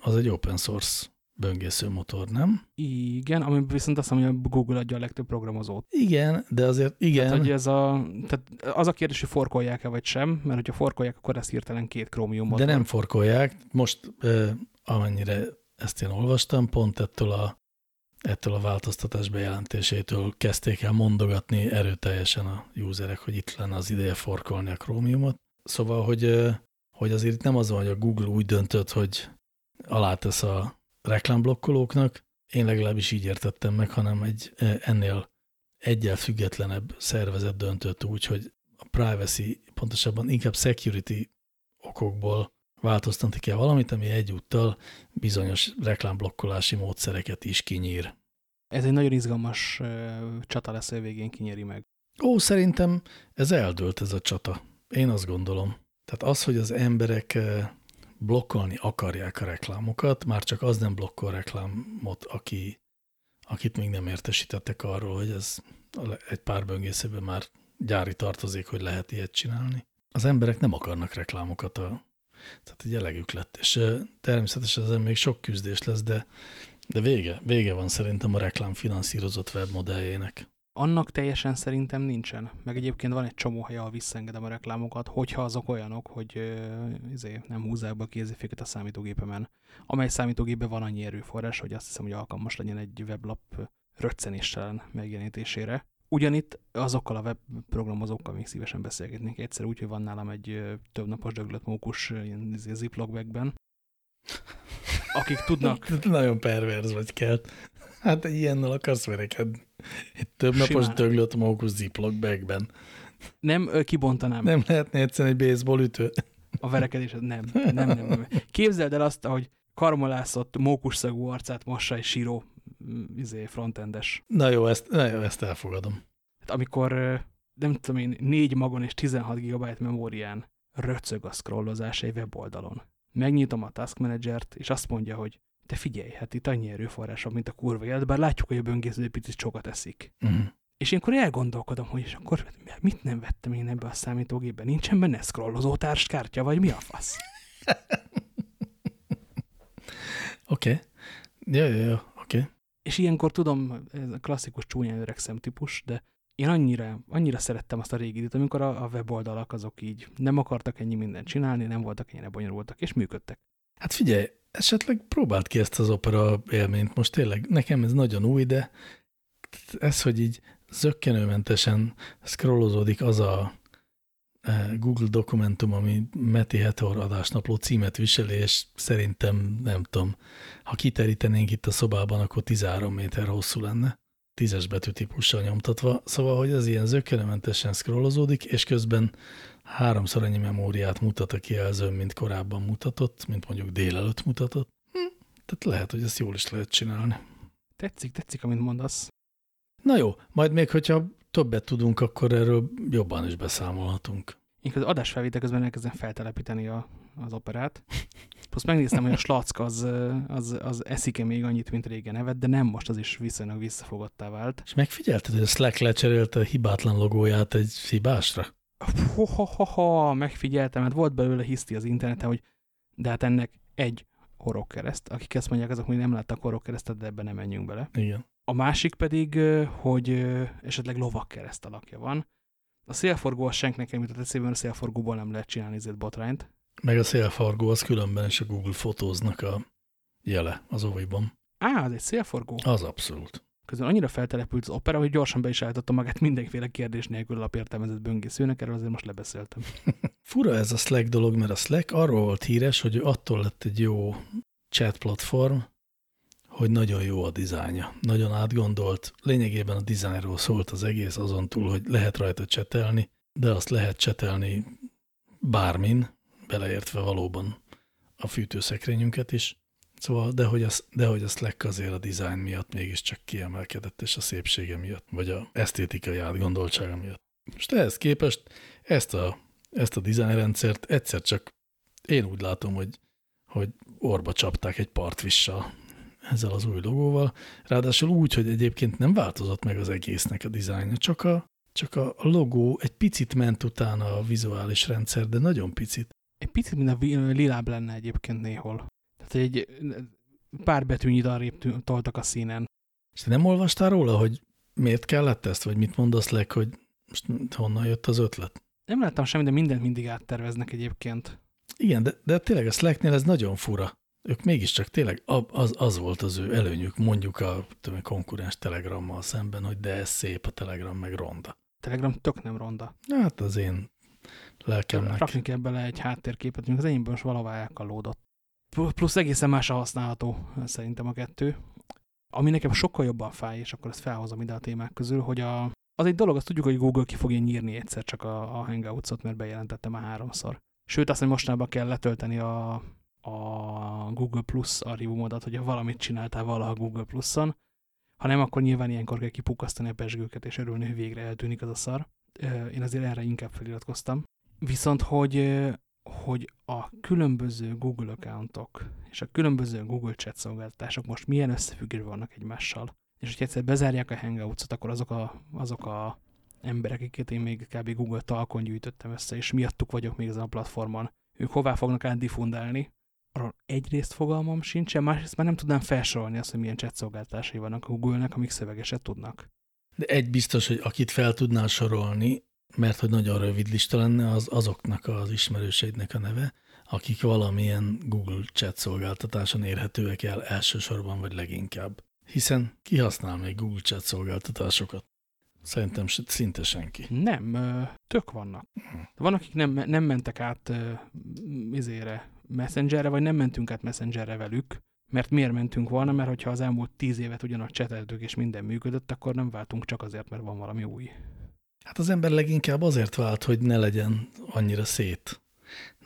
az egy open source böngésző motor, nem? Igen, ami viszont azt mondja, hogy Google adja a legtöbb programozót. Igen, de azért igen. Tehát, hogy ez a, tehát az a kérdés, hogy forkolják-e vagy sem, mert hogyha forkolják, akkor ezt hirtelen két Chromium motor. De nem forkolják. Most, amennyire ezt én olvastam, pont ettől a ettől a változtatás bejelentésétől kezdték el mondogatni erőteljesen a userek, hogy itt lenne az ideje forkolni a Chromiumot. Szóval, hogy, hogy azért itt nem az van, hogy a Google úgy döntött, hogy alátesz a reklámblokkolóknak, én legalábbis így értettem meg, hanem egy ennél egyel függetlenebb szervezet döntött úgy, hogy a privacy, pontosabban inkább security okokból változtatni kell valamit, ami egyúttal bizonyos reklámblokkolási módszereket is kinyír. Ez egy nagyon izgalmas csata lesz, hogy végén kinyeri meg. Ó, szerintem ez eldőlt ez a csata. Én azt gondolom. Tehát az, hogy az emberek blokkolni akarják a reklámokat, már csak az nem blokkol reklámot, aki, akit még nem értesítettek arról, hogy ez egy pár böngészőben már gyári tartozék, hogy lehet ilyet csinálni. Az emberek nem akarnak reklámokat a tehát egy elegük lett, és természetesen ezen még sok küzdés lesz, de, de vége, vége van szerintem a reklám finanszírozott webmodelljének. Annak teljesen szerintem nincsen. Meg egyébként van egy csomó hely, ahol visszaengedem a reklámokat, hogyha azok olyanok, hogy uh, izé, nem húzzák be a kéziféket a számítógépemen. Amely számítógépben van annyi erőforrás, hogy azt hiszem, hogy alkalmas legyen egy weblap röccenéstelen megjelenítésére. Ugyanitt azokkal a webprogramozókkal még szívesen beszélgetnék egyszer úgy, hogy van nálam egy több napos döglött mókus izé, ziplockbackben, akik tudnak... *laughs* Nagyon perverz vagy kell. Hát ilyennel akarsz verekedni. Egy több napos döglött mókus ziplockbackben. Nem, kibontanám. Nem lehetne egyszerűen egy baseball ütő. A verekedés, nem. nem, nem, nem. *laughs* Képzeld el azt, hogy karmolászott mókusszagú arcát mossa egy síró izé, frontendes. Na jó, ezt, na jó, ezt elfogadom. Hát amikor, nem tudom én, 4 magon és 16 GB memórián röcög a scrollozás egy weboldalon. Megnyitom a Task Manager-t, és azt mondja, hogy te figyelj, hát itt annyi erőforrásom, mint a kurva élet, bár látjuk, hogy a böngésző picit sokat eszik. Uh mhm. -huh. És ilyenkor elgondolkodom, hogy és akkor mit nem vettem én ebbe a számítógépbe? Nincsen benne scrollozó társkártya, vagy mi a fasz? *laughs* Oké. Okay. Jó, jó, jó. Oké. Okay. És ilyenkor tudom, ez a klasszikus csúnyán öregszem típus, de én annyira, annyira szerettem azt a régi időt, amikor a, a weboldalak azok így nem akartak ennyi mindent csinálni, nem voltak ennyire bonyolultak, és működtek. Hát figyelj, esetleg próbált ki ezt az opera élményt. Most tényleg nekem ez nagyon új, de ez, hogy így zöggenőmentesen scrollozódik az a Google dokumentum, ami Meti Hetor adásnapló címet viseli, és szerintem, nem tudom, ha kiterítenénk itt a szobában, akkor 13 méter hosszú lenne, tízes betűtípussal nyomtatva, szóval, hogy ez ilyen zöggenőmentesen scrollozódik, és közben háromszor ennyi memóriát mutat a kijelzőn, mint korábban mutatott, mint mondjuk délelőtt mutatott. Hm, tehát lehet, hogy ezt jól is lehet csinálni. Tetszik, tetszik, amit mondasz. Na jó, majd még, hogyha többet tudunk, akkor erről jobban is beszámolhatunk. Én az adásfelvétel közben elkezdem feltelepíteni a, az operát. Plusz megnéztem, hogy a slack az, az, az eszik-e még annyit, mint régen evett, de nem most az is viszonylag visszafogottá vált. És megfigyelted, hogy a Slack lecserélte a hibátlan logóját egy hibásra? Ha, megfigyeltem, mert volt belőle hiszti az interneten, hogy de hát ennek egy horogkereszt. Akik ezt mondják, azok még nem láttak horogkeresztet, de ebben nem menjünk bele. Igen. A másik pedig, hogy esetleg lovakkereszt alakja van. A szélforgó az senkinek nem jutott eszébe, mert a szélforgóból nem lehet csinálni ezért botrányt. Meg a szélforgó az különben is a Google fotóznak a jele az oviban. Á, az egy szélforgó? Az abszolút. Közben annyira feltelepült az opera, hogy gyorsan be is állította magát mindenféle kérdés nélkül alapértelmezett böngészőnek, erről azért most lebeszéltem. *laughs* Fura ez a Slack dolog, mert a Slack arról volt híres, hogy attól lett egy jó chat platform, hogy nagyon jó a dizájnja, nagyon átgondolt. Lényegében a dizájnról szólt az egész, azon túl, hogy lehet rajta csetelni, de azt lehet csetelni bármin, beleértve valóban a fűtőszekrényünket is. Szóval, de hogy, az, de hogy a Slack azért a dizájn miatt mégiscsak kiemelkedett, és a szépsége miatt, vagy a esztétikai átgondoltsága miatt. Most ehhez képest ezt a, ezt a dizájnrendszert egyszer csak én úgy látom, hogy, hogy orba csapták egy partvissal ezzel az új logóval, ráadásul úgy, hogy egyébként nem változott meg az egésznek a dizájnja, csak a, csak a logó egy picit ment utána a vizuális rendszer, de nagyon picit. Egy picit, mint a liláb lenne egyébként néhol. Tehát egy pár betűnyit arrébb toltak a színen. És te nem olvastál róla, hogy miért kellett ezt, vagy mit mondasz leg, hogy most honnan jött az ötlet? Nem láttam semmit, de mindent mindig átterveznek egyébként. Igen, de, de tényleg a Slacknél ez nagyon fura ők mégiscsak tényleg az, az volt az ő előnyük, mondjuk a tudom, konkurens Telegrammal szemben, hogy de ez szép, a Telegram meg ronda. Telegram tök nem ronda. Hát az én lelkemnek. Rakni kell bele egy háttérképet, az enyémben most valahová elkalódott. Plusz egészen más a használható szerintem a kettő. Ami nekem sokkal jobban fáj, és akkor ezt felhozom ide a témák közül, hogy a, az egy dolog, azt tudjuk, hogy Google ki fogja nyírni egyszer csak a, a Hangouts-ot, mert bejelentette már háromszor. Sőt, azt, hogy mostanában kell letölteni a a Google Plus archívumodat, hogyha valamit csináltál valaha Google Plus-on, ha nem, akkor nyilván ilyenkor kell kipukasztani a pesgőket, és örülni, hogy végre eltűnik az a szar. Én azért erre inkább feliratkoztam. Viszont, hogy, hogy a különböző Google accountok és a különböző Google chat szolgáltatások most milyen összefüggésben vannak egymással. És hogyha egyszer bezárják a Hangouts-ot, akkor azok a, azok a emberek, akiket én még kb. Google talkon gyűjtöttem össze, és miattuk vagyok még ezen a platformon, ők hová fognak átdifundálni, arról egyrészt fogalmam sincsen, másrészt már nem tudnám felsorolni azt, hogy milyen chat szolgáltatásai vannak a Google-nek, amik szövegeset tudnak. De egy biztos, hogy akit fel tudnál sorolni, mert hogy nagyon rövid lista lenne, az azoknak az ismerőseidnek a neve, akik valamilyen Google chat szolgáltatáson érhetőek el elsősorban vagy leginkább. Hiszen ki használ még Google chat szolgáltatásokat? Szerintem szinte senki. Nem, tök vannak. Van, akik nem, nem mentek át izére, messengerre, vagy nem mentünk át messengerre velük, mert miért mentünk volna, mert hogyha az elmúlt tíz évet ugyanak cseteltük és minden működött, akkor nem váltunk csak azért, mert van valami új. Hát az ember leginkább azért vált, hogy ne legyen annyira szét,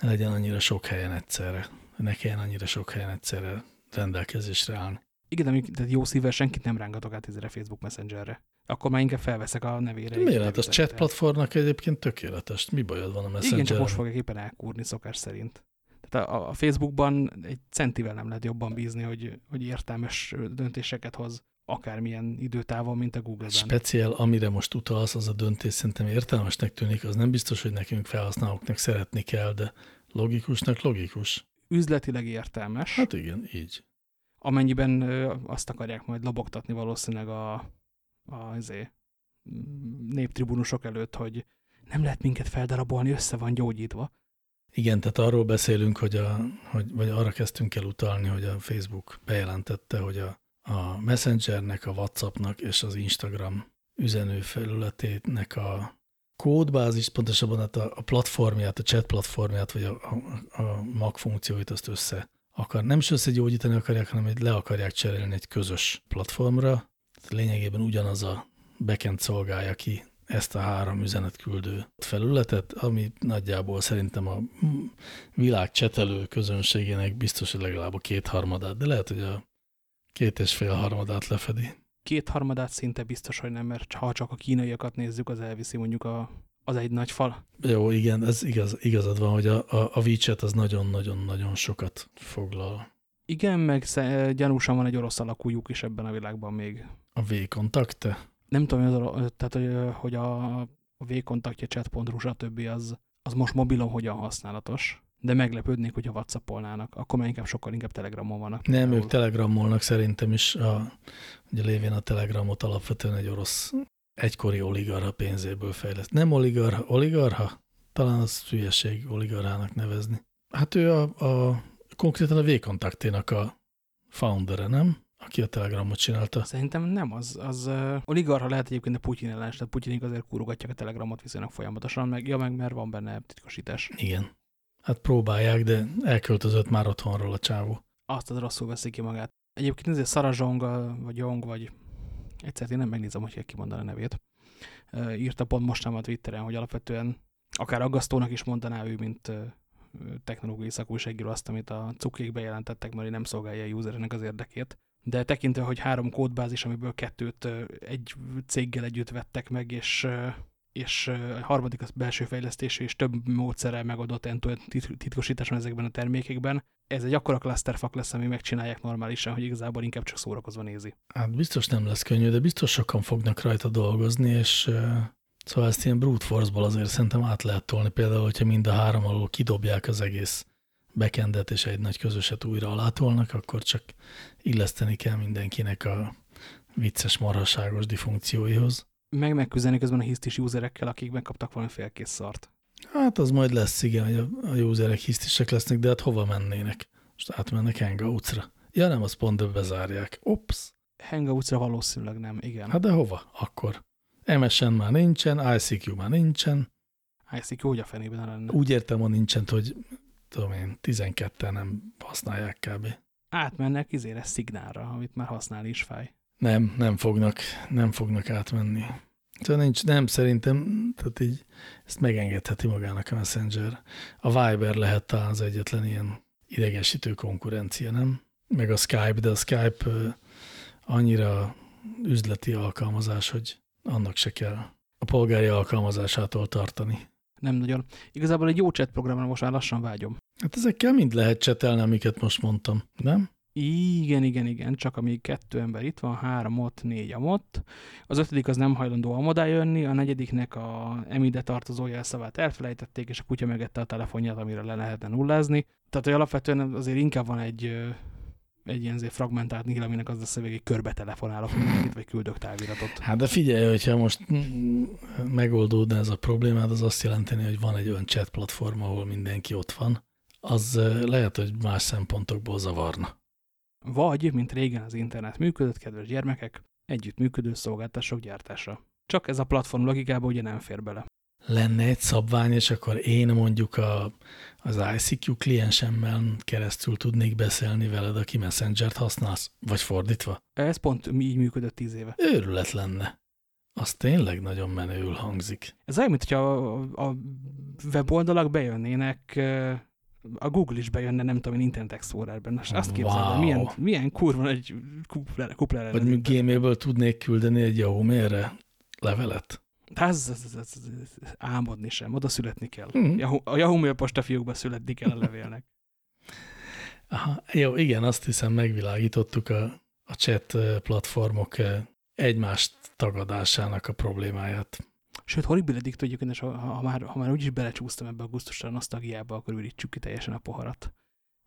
ne legyen annyira sok helyen egyszerre, ne kelljen annyira sok helyen egyszerre rendelkezésre állni. Igen, de jó szívvel senkit nem rángatok át ezre Facebook Messengerre. Akkor már inkább felveszek a nevére. Miért? Hát a chat platformnak egyébként tökéletes. Mi bajod van a Messenger? Igen, csak most fogják éppen elkúrni szokás szerint. Tehát a, a Facebookban egy centivel nem lehet jobban bízni, hogy, hogy értelmes döntéseket hoz akármilyen időtávon, mint a Google-ben. Speciál, amire most utalsz, az a döntés szerintem értelmesnek tűnik, az nem biztos, hogy nekünk felhasználóknak szeretni kell, de logikusnak logikus. Üzletileg értelmes. Hát igen, így. Amennyiben azt akarják majd lobogtatni valószínűleg a, a azért, néptribunusok előtt, hogy nem lehet minket feldarabolni, össze van gyógyítva. Igen, tehát arról beszélünk, hogy, a, hogy vagy arra kezdtünk el utalni, hogy a Facebook bejelentette, hogy a, a Messengernek, a Whatsappnak és az Instagram üzenőfelületének a kódbázis, pontosabban hát a, a platformját, a chat platformját, vagy a, a, a mag funkcióit azt össze akar, nem is összegyógyítani akarják, hanem le akarják cserélni egy közös platformra. Lényegében ugyanaz a backend szolgálja ki ezt a három üzenetküldő felületet, ami nagyjából szerintem a világ csetelő közönségének biztos, hogy legalább a kétharmadát, de lehet, hogy a két és fél harmadát lefedi. Kétharmadát szinte biztos, hogy nem, mert ha csak a kínaiakat nézzük, az elviszi mondjuk a, az egy nagy fal. Jó, igen, ez igaz, igazad van, hogy a, a, a WeChat az nagyon-nagyon-nagyon sokat foglal. Igen, meg gyanúsan van egy orosz alakú lyuk is ebben a világban még. A V-kontakte? Nem tudom, tehát, hogy, a, a V-kontaktja, chat.ru, stb. Az, az most mobilon hogyan használatos, de meglepődnék, hogyha whatsappolnának. Akkor már inkább sokkal inkább telegramon vannak. Nem, például. ők telegramolnak szerintem is. A, ugye lévén a telegramot alapvetően egy orosz egykori oligarha pénzéből fejleszt. Nem oligarha, oligarha? Talán az hülyeség oligarhának nevezni. Hát ő a, a konkrétan a V-kontakténak a foundere, nem? Aki a telegramot csinálta. Szerintem nem, az, az uh, oligarha lehet egyébként a Putyin ellenes, tehát Putyinik azért kúrogatják a telegramot viszonylag folyamatosan, meg, ja, meg mert van benne titkosítás. Igen. Hát próbálják, de elköltözött már otthonról a csávó. Azt az rosszul veszi ki magát. Egyébként ezért Sarah Zsong, vagy Jong, vagy egyszer én nem megnézem, hogy kimondani a nevét. Uh, írta pont most nem a Twitteren, hogy alapvetően akár aggasztónak is mondaná ő, mint uh, technológiai szakújságíró azt, amit a cukék bejelentettek, mert nem szolgálja a usernek az érdekét de tekintve, hogy három kódbázis, amiből kettőt egy céggel együtt vettek meg, és, és a harmadik az belső fejlesztés, és több módszerrel megadott end titkosítás van ezekben a termékekben, ez egy akkora clusterfuck lesz, ami megcsinálják normálisan, hogy igazából inkább csak szórakozva nézi. Hát biztos nem lesz könnyű, de biztos sokan fognak rajta dolgozni, és szóval ezt ilyen brute force-ból azért szerintem át lehet tolni. Például, hogyha mind a három alól kidobják az egész bekendet és egy nagy közöset újra alátolnak, akkor csak illeszteni kell mindenkinek a vicces marhaságos funkcióihoz. Meg megküzdeni közben a hisztis userekkel, akik megkaptak valami félkész szart. Hát az majd lesz, igen, hogy a, a userek hisztisek lesznek, de hát hova mennének? Most átmennek Hangouts-ra. Ja nem, az pont bezárják. Ops. Hangouts-ra valószínűleg nem, igen. Hát de hova akkor? MSN már nincsen, ICQ már nincsen. ICQ hogy a fenében lenne? Úgy értem, hogy nincsen, hogy tudom én, 12 nem használják kb. Átmennek izére szignálra, amit már használni is fáj. Nem, nem fognak, nem fognak átmenni. Szóval nincs, nem szerintem, tehát így ezt megengedheti magának a Messenger. A Viber lehet talán az egyetlen ilyen idegesítő konkurencia, nem? Meg a Skype, de a Skype annyira üzleti alkalmazás, hogy annak se kell a polgári alkalmazásától tartani nem nagyon. Igazából egy jó chat programra most már lassan vágyom. Hát ezekkel mind lehet csetelni, amiket most mondtam, nem? Igen, igen, igen, csak amíg kettő ember itt van, három ott, négy amott. Az ötödik az nem hajlandó amodá jönni, a negyediknek a emide tartozó jelszavát elfelejtették, és a kutya megette a telefonját, amire le lehetne nullázni. Tehát, hogy alapvetően azért inkább van egy egy ilyen fragmentált níl, aminek az a végig körbe telefonálok mindenkit, vagy küldök táviratot. Hát de figyelj, hogyha most megoldódna ez a problémád, az azt jelenteni, hogy van egy olyan chat platform, ahol mindenki ott van, az lehet, hogy más szempontokból zavarna. Vagy, mint régen az internet működött, kedves gyermekek, együttműködő szolgáltások gyártása. Csak ez a platform logikába ugye nem fér bele. Lenne egy szabvány, és akkor én mondjuk a, az ICQ kliensemmel keresztül tudnék beszélni veled, aki Messenger-t használsz, vagy fordítva? Ez pont így működött tíz éve. Őrület lenne. Az tényleg nagyon menőül hangzik. Ez olyan, mintha a, a weboldalak bejönnének, a Google is bejönne, nem tudom, Internet Explorerben. Azt képzeld, wow. milyen, milyen kurva egy kupler. Vagy Gmailből tudnék küldeni egy Yahoo mailre levelet? Ez, ez, ez, ez, álmodni sem, oda születni kell. Mm. A Yahoo mail postafiókba születni kell a levélnek. Aha, jó, igen, azt hiszem megvilágítottuk a, a chat platformok egymást tagadásának a problémáját. Sőt, horribil addict egyébként, és ha, ha, már, ha már úgyis belecsúsztam ebbe a gusztusra, nosztalgiába, akkor ürítsük ki teljesen a poharat.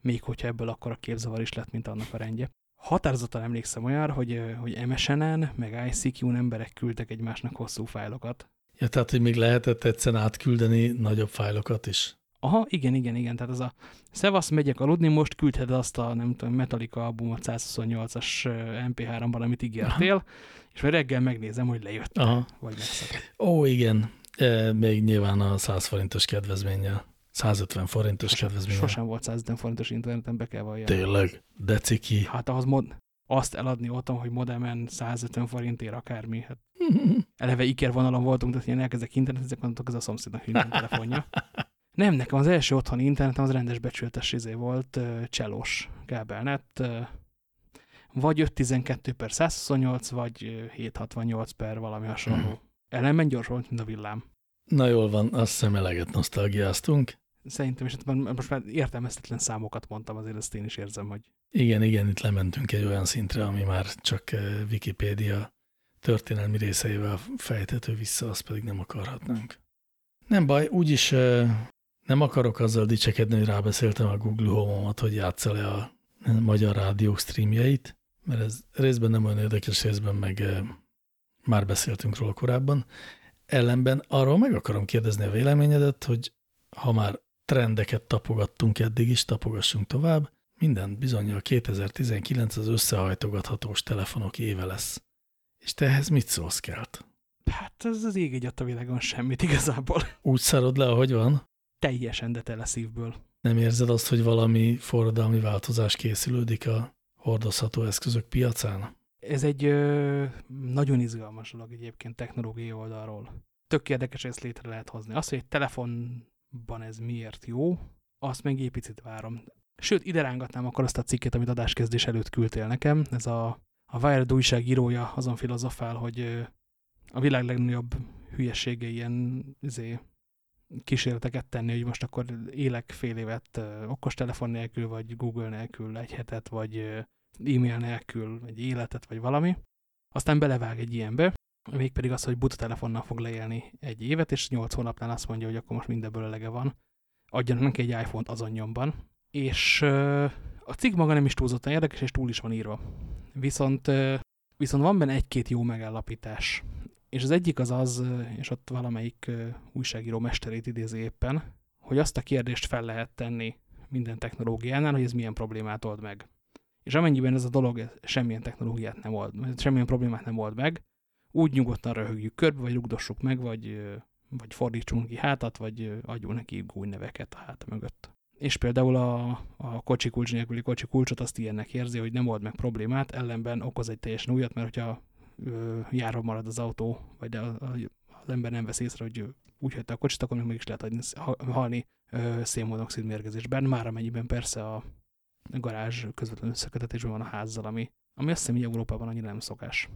Még hogyha ebből akkor a képzavar is lett, mint annak a rendje. Határozottan emlékszem olyan, hogy, hogy MSN-en, meg ICQ-n emberek küldtek egymásnak hosszú fájlokat. Ja, tehát, hogy még lehetett egyszerűen átküldeni nagyobb fájlokat is? Aha, igen, igen, igen. Tehát az a Szevasz, megyek aludni, most küldheted azt a, nem tudom, Metallica albumot 128-as MP3-ban, amit ígértél, Aha. és majd reggel megnézem, hogy lejött Aha. vagy megszakadt. Ó, igen. E, még nyilván a 100 forintos kedvezménnyel. 150 forintos sosem, kedvezménnyel. Sosem volt 150 forintos interneten, be kell valljani. Tényleg? De ciki. Hát ahhoz mod, azt eladni otthon, hogy modemen 150 forintért akármi. Hát *laughs* eleve Iker vonalon voltunk, de én elkezdek internetezni, akkor ez a szomszédnak minden telefonja. Nem, nekem az első otthoni internetem az rendes becsületes izé volt, cselós kábelnet, vagy 512 per 128, vagy 768 per valami hasonló. Hmm. Ellenben gyors volt, mint a villám. Na jól van, azt hiszem eleget nosztalgiáztunk. Szerintem, és hát most már értelmeztetlen számokat mondtam, azért ezt én is érzem, hogy... Igen, igen, itt lementünk egy olyan szintre, ami már csak Wikipédia történelmi részeivel fejthető vissza, azt pedig nem akarhatnánk. Nem baj, úgyis nem akarok azzal dicsekedni, hogy rábeszéltem a Google Home-omat, hogy játsza le a magyar rádiók streamjeit, mert ez részben nem olyan érdekes, részben meg már beszéltünk róla korábban. Ellenben arról meg akarom kérdezni a véleményedet, hogy ha már trendeket tapogattunk eddig is, tapogassunk tovább, minden bizony a 2019 az összehajtogathatós telefonok éve lesz. És te ehhez mit szólsz kelt? Hát ez az ég egy a világon semmit igazából. Úgy szarod le, ahogy van? teljesen de tele szívből. Nem érzed azt, hogy valami forradalmi változás készülődik a hordozható eszközök piacán? Ez egy ö, nagyon izgalmas dolog egyébként technológiai oldalról. Tök érdekes, ezt létre lehet hozni. Az, hogy egy telefonban ez miért jó, azt meg egy picit várom. Sőt, ide rángatnám akkor azt a cikket, amit adáskezdés előtt küldtél nekem. Ez a, a Wired újságírója azon filozofál, hogy a világ legnagyobb hülyesége ilyen izé, kísérleteket tenni, hogy most akkor élek fél évet okostelefon nélkül, vagy Google nélkül egy hetet, vagy e-mail nélkül egy életet, vagy valami. Aztán belevág egy ilyenbe, mégpedig az, hogy buta telefonnal fog leélni egy évet, és 8 hónapnál azt mondja, hogy akkor most mindenből elege van. Adjanak neki egy iPhone-t azon nyomban. És a cikk maga nem is túlzottan érdekes, és túl is van írva. Viszont, viszont van benne egy-két jó megállapítás. És az egyik az az, és ott valamelyik újságíró mesterét idézi éppen, hogy azt a kérdést fel lehet tenni minden technológiánál, hogy ez milyen problémát old meg. És amennyiben ez a dolog semmilyen technológiát nem old, semmilyen problémát nem old meg, úgy nyugodtan röhögjük körbe, vagy rugdossuk meg, vagy, vagy fordítsunk ki hátat, vagy adjunk neki új neveket a háta mögött. És például a, a kocsi kulcs nélküli kocsi kulcsot azt ilyennek érzi, hogy nem old meg problémát, ellenben okoz egy teljesen újat, mert hogyha járva marad az autó, vagy az ember nem vesz észre, hogy úgy hagyta a kocsit, akkor még mégis lehet adni, halni szénmonoxid mérgezésben, már amennyiben persze a garázs közvetlen összekötetésben van a házzal, ami, ami azt hiszem, hogy Európában annyira nem szokás.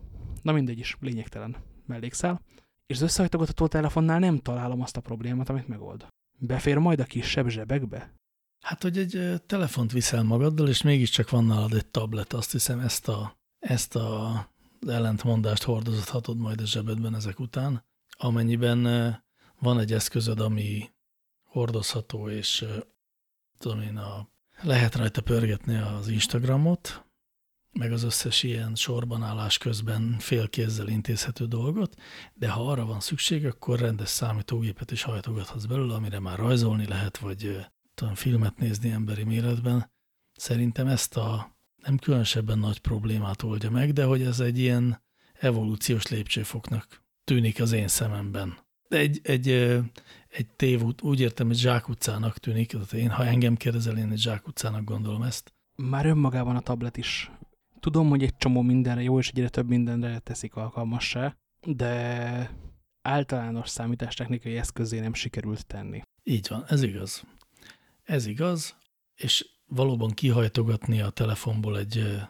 Na mindegy is, lényegtelen mellékszál. És az összehajtogatható telefonnál nem találom azt a problémát, amit megold. Befér majd a kisebb zsebekbe? Hát, hogy egy telefont viszel magaddal, és mégiscsak van nálad egy tablet, azt hiszem ezt a, ezt a ellentmondást hordozhatod majd a zsebedben ezek után. Amennyiben van egy eszközöd, ami hordozható, és tudom én, a, lehet rajta pörgetni az Instagramot, meg az összes ilyen sorban állás közben félkézzel intézhető dolgot, de ha arra van szükség, akkor rendes számítógépet is hajtogathatsz belőle, amire már rajzolni lehet, vagy tudom, filmet nézni emberi méretben. Szerintem ezt a nem különösebben nagy problémát oldja meg, de hogy ez egy ilyen evolúciós lépcsőfoknak tűnik az én szememben. Egy, egy, egy tévút, úgy értem, hogy zsákutcának tűnik, tehát én, ha engem kérdezel, én egy zsákutcának gondolom ezt. Már önmagában a tablet is. Tudom, hogy egy csomó mindenre jó, és egyre több mindenre teszik alkalmassá, de általános számítástechnikai eszközé nem sikerült tenni. Így van, ez igaz. Ez igaz, és valóban kihajtogatni a telefonból egy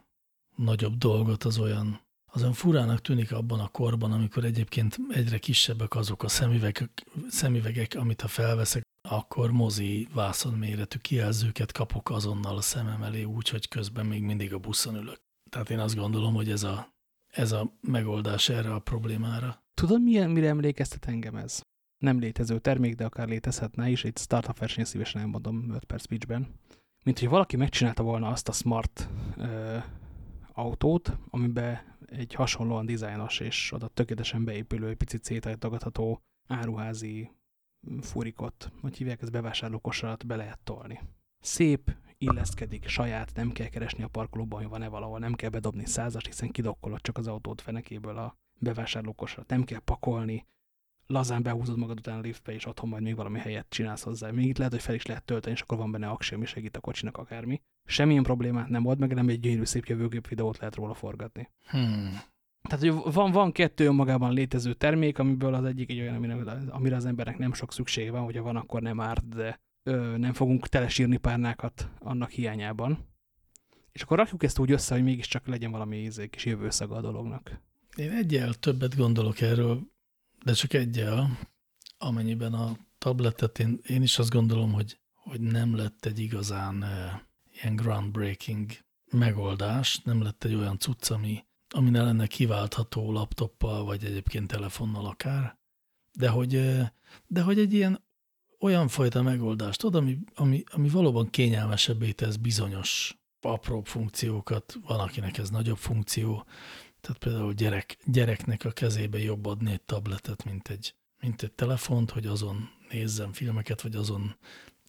nagyobb dolgot az olyan, az olyan furának tűnik abban a korban, amikor egyébként egyre kisebbek azok a szemüvegek, szemüvegek amit ha felveszek, akkor mozi vászon méretű kijelzőket kapok azonnal a szemem elé, úgyhogy közben még mindig a buszon ülök. Tehát én azt gondolom, hogy ez a, ez a megoldás erre a problémára. Tudod, milyen, mire emlékeztet engem ez? Nem létező termék, de akár létezhetne is, egy startup verseny szívesen elmondom 5 perc speechben. Mint hogy valaki megcsinálta volna azt a smart ö, autót, amiben egy hasonlóan dizájnos és oda tökéletesen beépülő, egy picit szétajtogatható áruházi furikot, hogy hívják, ez bevásárlókosarat be lehet tolni. Szép, illeszkedik, saját, nem kell keresni a parkolóban, hogy van-e valahol, nem kell bedobni százast, hiszen kidokkolod csak az autót fenekéből a bevásárlókosarat, nem kell pakolni, lazán behúzod magad után a liftbe, és otthon majd még valami helyet csinálsz hozzá. Még itt lehet, hogy fel is lehet tölteni, és akkor van benne aksi, ami segít a kocsinak akármi. Semmilyen problémát nem volt, meg nem egy gyönyörű szép jövőgép videót lehet róla forgatni. Hmm. Tehát, hogy van, van kettő önmagában létező termék, amiből az egyik egy olyan, amire, amire az embernek nem sok szüksége van, hogyha van, akkor nem árt, de ö, nem fogunk telesírni párnákat annak hiányában. És akkor rakjuk ezt úgy össze, hogy mégiscsak legyen valami ízé, kis jövőszaga a dolognak. Én egyel többet gondolok erről, de csak egyel, amennyiben a tabletet, én, én is azt gondolom, hogy, hogy nem lett egy igazán e, ilyen groundbreaking megoldás, nem lett egy olyan cucc, ami, ami ne lenne kiváltható laptoppal, vagy egyébként telefonnal akár, de hogy, de hogy egy ilyen olyan fajta megoldást ad, ami, ami, ami valóban kényelmesebbé tesz bizonyos apróbb funkciókat, van, akinek ez nagyobb funkció, tehát például gyerek, gyereknek a kezébe jobb adni egy tabletet, mint egy, mint egy telefont, hogy azon nézzen filmeket, vagy azon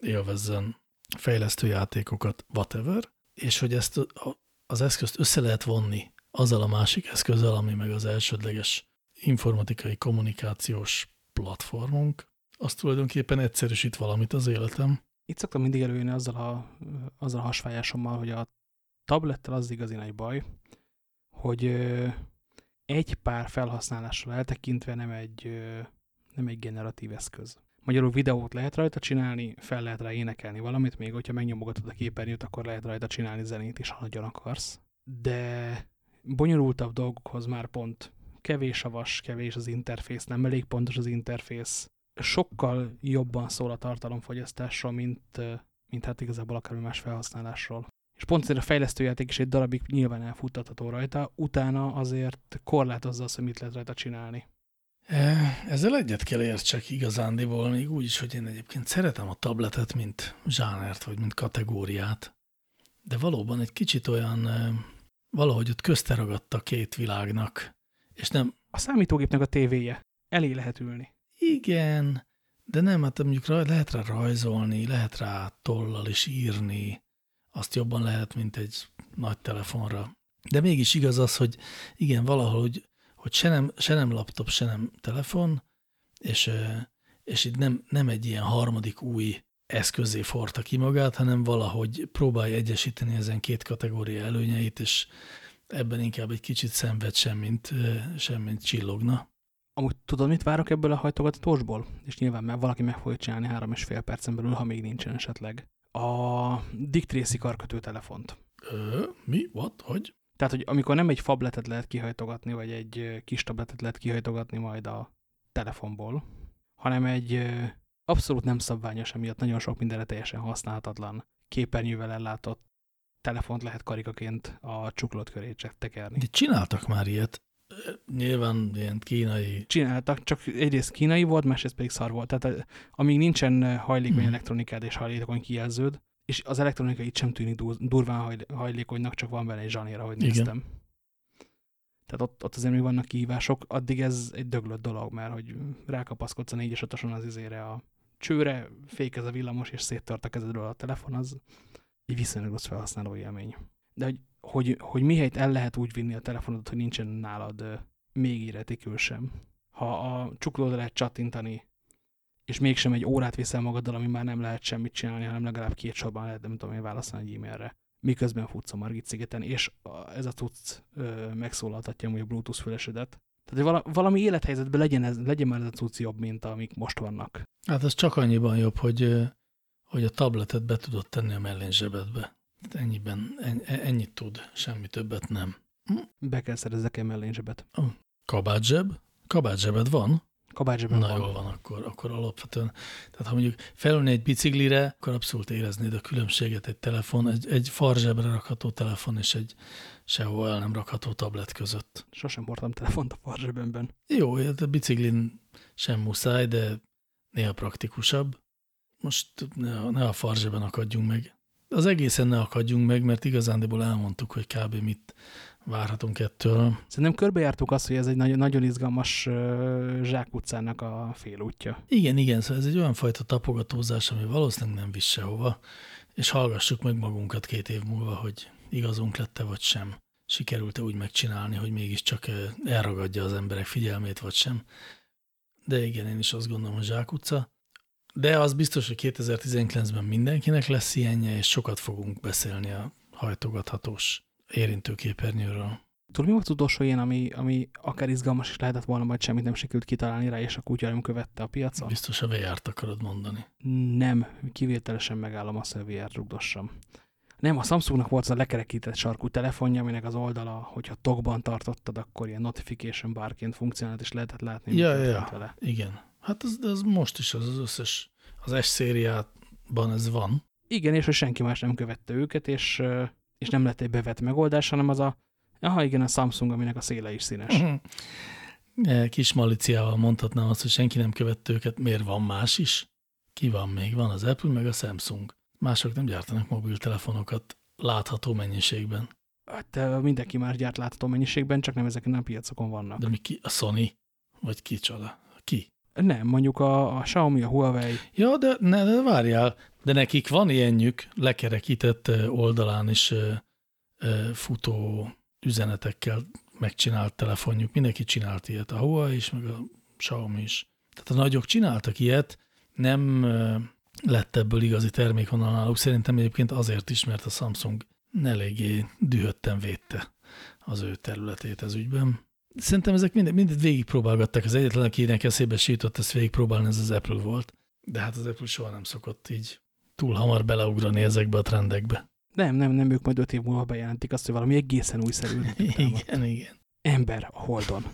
élvezzen fejlesztő játékokat, whatever, és hogy ezt a, az eszközt össze lehet vonni azzal a másik eszközzel, ami meg az elsődleges informatikai kommunikációs platformunk, az tulajdonképpen egyszerűsít valamit az életem. Itt szoktam mindig előjönni azzal a, azzal a hasfájásommal, hogy a tablettel az igazi nagy baj, hogy egy pár felhasználásról eltekintve nem egy, nem egy generatív eszköz. Magyarul videót lehet rajta csinálni, fel lehet rá énekelni valamit, még hogyha megnyomogatod a képernyőt, akkor lehet rajta csinálni zenét is, ha nagyon akarsz. De bonyolultabb dolgokhoz már pont kevés a vas, kevés az interfész, nem elég pontos az interfész. Sokkal jobban szól a tartalomfogyasztásról, mint, mint hát igazából akármi más felhasználásról és pont azért a fejlesztőjáték is egy darabig nyilván elfuttatható rajta, utána azért korlátozza azt, hogy mit lehet rajta csinálni. E, ezzel egyet kell értsek igazándiból, még úgy is, hogy én egyébként szeretem a tabletet, mint zsánert, vagy mint kategóriát, de valóban egy kicsit olyan, valahogy ott közteragadt a két világnak, és nem... A számítógépnek a tévéje. Elé lehet ülni. Igen, de nem, hát mondjuk lehet rá rajzolni, lehet rá tollal is írni, azt jobban lehet, mint egy nagy telefonra. De mégis igaz az, hogy igen, valahol, hogy, hogy se, nem, se nem laptop, se nem telefon, és, és itt nem, nem egy ilyen harmadik új eszközé forta ki magát, hanem valahogy próbálja egyesíteni ezen két kategória előnyeit, és ebben inkább egy kicsit szenved semmint, semmint csillogna. Amúgy tudod, mit várok ebből a hajtogatósból? És nyilván mert valaki meg fogja csinálni három és fél percen belül, ha még nincsen esetleg a Dick Tracy karkötő telefont. Ö, mi? What? Hogy? Tehát, hogy amikor nem egy fabletet lehet kihajtogatni, vagy egy kis tabletet lehet kihajtogatni majd a telefonból, hanem egy abszolút nem szabványos, amiatt nagyon sok mindenre teljesen használhatatlan képernyővel ellátott telefont lehet karikaként a csuklott köré tekerni. De csináltak már ilyet. Nyilván ilyen kínai... Csináltak, csak egyrészt kínai volt, másrészt pedig szar volt. Tehát eh, amíg nincsen hajlékony hmm. elektronikád és hajlékony kijelződ, és az elektronika itt sem tűnik durván hajlékonynak, csak van benne egy zsanér, ahogy Igen. néztem. Tehát ott, ott azért még vannak kihívások, addig ez egy döglött dolog, mert hogy rákapaszkodsz a 4 otoson az izére a csőre, fékez a villamos, és széttört a kezedről a telefon, az egy viszonylag rossz felhasználó élmény. De hogy hogy, hogy mihelyt el lehet úgy vinni a telefonot, hogy nincsen nálad még éretikül sem. ha a csuklódra lehet csattintani, és mégsem egy órát viszel magaddal, ami már nem lehet semmit csinálni, hanem legalább két sorban lehet, nem tudom én válaszolni egy e-mailre. Miközben futsz a Margit szigeten, és ez a tudsz megszólaltatja a Bluetooth fülesedet. Tehát, hogy valami élethelyzetben legyen, ez, legyen már ez a cucc jobb, mint amik most vannak. Hát ez csak annyiban jobb, hogy, hogy a tabletet be tudod tenni a mellényzsebedbe. Ennyiben, ennyit tud, semmi többet nem. Be kell szerezzek egy mellényzsebet. Kabátzseb? Kabátzsebed van? Kabátzsebben Na van. jól van, akkor, akkor alapvetően. Tehát ha mondjuk felülni egy biciklire, akkor abszolút éreznéd a különbséget egy telefon, egy, egy farzsebre rakható telefon és egy sehol el nem rakható tablet között. Sosem hordtam telefont a farzsebemben. Jó, hát a biciklin sem muszáj, de néha praktikusabb. Most ne, ne a farzseben akadjunk meg. Az egészen ne akadjunk meg, mert igazándiból elmondtuk, hogy kb. mit várhatunk ettől. Szerintem körbejártuk azt, hogy ez egy nagyon, nagyon izgalmas zsákutcának a félútja. Igen, igen, szóval ez egy olyan fajta tapogatózás, ami valószínűleg nem visz sehova, és hallgassuk meg magunkat két év múlva, hogy igazunk lette vagy sem. Sikerült-e úgy megcsinálni, hogy mégiscsak elragadja az emberek figyelmét, vagy sem. De igen, én is azt gondolom, hogy zsákutca. De az biztos, hogy 2019-ben mindenkinek lesz ilyenje, és sokat fogunk beszélni a hajtogathatós érintőképernyőről. Tudod, mi volt az utolsó ilyen, ami, ami akár izgalmas is lehetett volna, vagy semmit nem sikerült kitalálni rá, és a kutya nem követte a piacon? Biztos a VR-t akarod mondani. Nem, kivételesen megállom azt, hogy a VR-t rugdossam. Nem, a Samsungnak volt az a lekerekített sarkú telefonja, aminek az oldala, hogyha tokban tartottad, akkor ilyen notification barként funkcionált, és lehetett látni, ja, ja, ja. vele. Igen. Hát az, az most is az, az összes, az S szériában ez van. Igen, és hogy senki más nem követte őket, és és nem lett egy bevett megoldás, hanem az a, aha igen, a Samsung, aminek a széle is színes. E, kis maliciával mondhatnám azt, hogy senki nem követte őket, miért van más is? Ki van még? Van az Apple, meg a Samsung. Mások nem gyártanak mobiltelefonokat látható mennyiségben. Hát mindenki más gyárt látható mennyiségben, csak nem ezeken a piacokon vannak. De mi ki? A Sony? Vagy kicsoda? Ki? Nem, mondjuk a, a Xiaomi, a Huawei. Ja, de, ne, de várjál, de nekik van ilyenjük lekerekített oldalán is futó üzenetekkel megcsinált telefonjuk. Mindenki csinált ilyet, a Huawei is, meg a Xiaomi is. Tehát a nagyok csináltak ilyet, nem lett ebből igazi termék onnan náluk. Szerintem egyébként azért is, mert a Samsung eléggé dühötten védte az ő területét ez ügyben. Szerintem ezek mindent, mindent végigpróbálgatták. Az egyetlen, akinek eszébe sított ezt végigpróbálni, ez az Apple volt. De hát az Apple soha nem szokott így túl hamar beleugrani ezekbe a trendekbe. Nem, nem, nem, ők majd öt év múlva bejelentik azt, hogy valami egészen újszerű. *laughs* igen, igen. Ember a Holdon.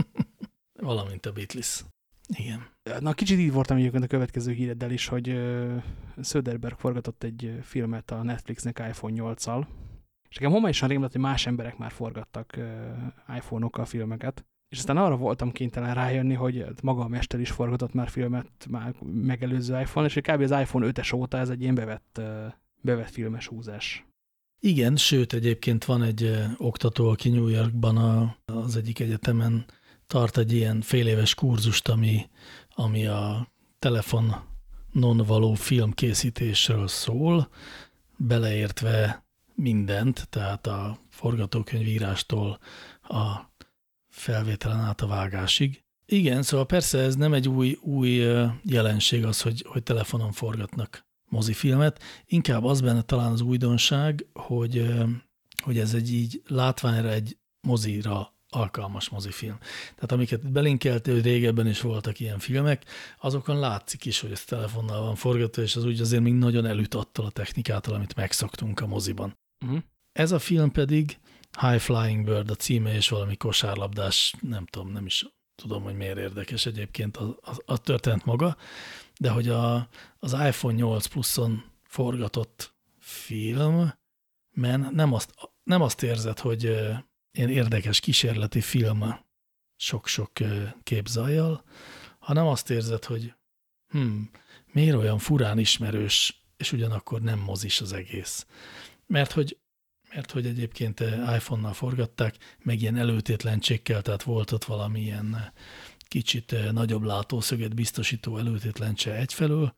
*laughs* Valamint a Beatles. Igen. Na, kicsit így voltam egyébként a következő híreddel is, hogy Söderberg forgatott egy filmet a Netflixnek iPhone 8-al, és nekem homálysan rém hogy más emberek már forgattak iPhone-okkal filmeket, és aztán arra voltam kénytelen rájönni, hogy maga a mester is forgatott már filmet már megelőző iPhone, és hogy kb. az iPhone 5-es óta ez egy ilyen bevett, bevett filmes húzás. Igen, sőt egyébként van egy oktató, aki New Yorkban a, az egyik egyetemen tart egy ilyen fél éves kurzust, ami, ami a telefonon való filmkészítésről szól, beleértve mindent, tehát a forgatókönyvírástól a felvételen át a vágásig. Igen, szóval persze ez nem egy új, új jelenség az, hogy, hogy telefonon forgatnak mozifilmet, inkább az benne talán az újdonság, hogy, hogy ez egy így látványra egy mozira alkalmas mozifilm. Tehát amiket belinkeltél, hogy régebben is voltak ilyen filmek, azokon látszik is, hogy ez telefonnal van forgatva, és az úgy azért még nagyon elüt attól a technikától, amit megszoktunk a moziban. Mhm. Ez a film pedig High Flying Bird a címe, és valami kosárlabdás, nem tudom, nem is tudom, hogy miért érdekes egyébként a, a, a történet maga, de hogy a, az iPhone 8 Plus-on forgatott film, men nem azt, nem azt érzed, hogy ilyen érdekes kísérleti film sok-sok képzajjal, hanem azt érzed, hogy hm, miért olyan furán ismerős, és ugyanakkor nem mozis az egész. Mert hogy mert hogy egyébként eh, iPhone-nal forgatták, meg ilyen előtétlencsékkel, tehát volt ott valamilyen eh, kicsit eh, nagyobb látószöget biztosító előtétlencse egyfelől,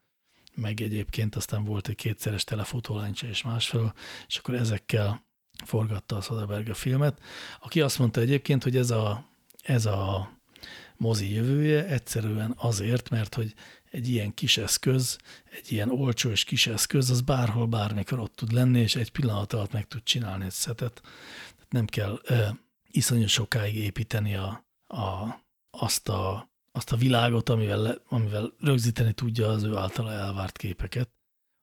meg egyébként aztán volt egy kétszeres telefotólencse és másfelől, és akkor ezekkel forgatta a Soderbergh a filmet, aki azt mondta egyébként, hogy ez a, ez a mozi jövője, egyszerűen azért, mert hogy egy ilyen kis eszköz, egy ilyen olcsó és kis eszköz, az bárhol, bármikor ott tud lenni, és egy pillanat alatt meg tud csinálni egy szetet. Nem kell e, iszonyú sokáig építeni a, a, azt, a, azt a világot, amivel, amivel rögzíteni tudja az ő általa elvárt képeket,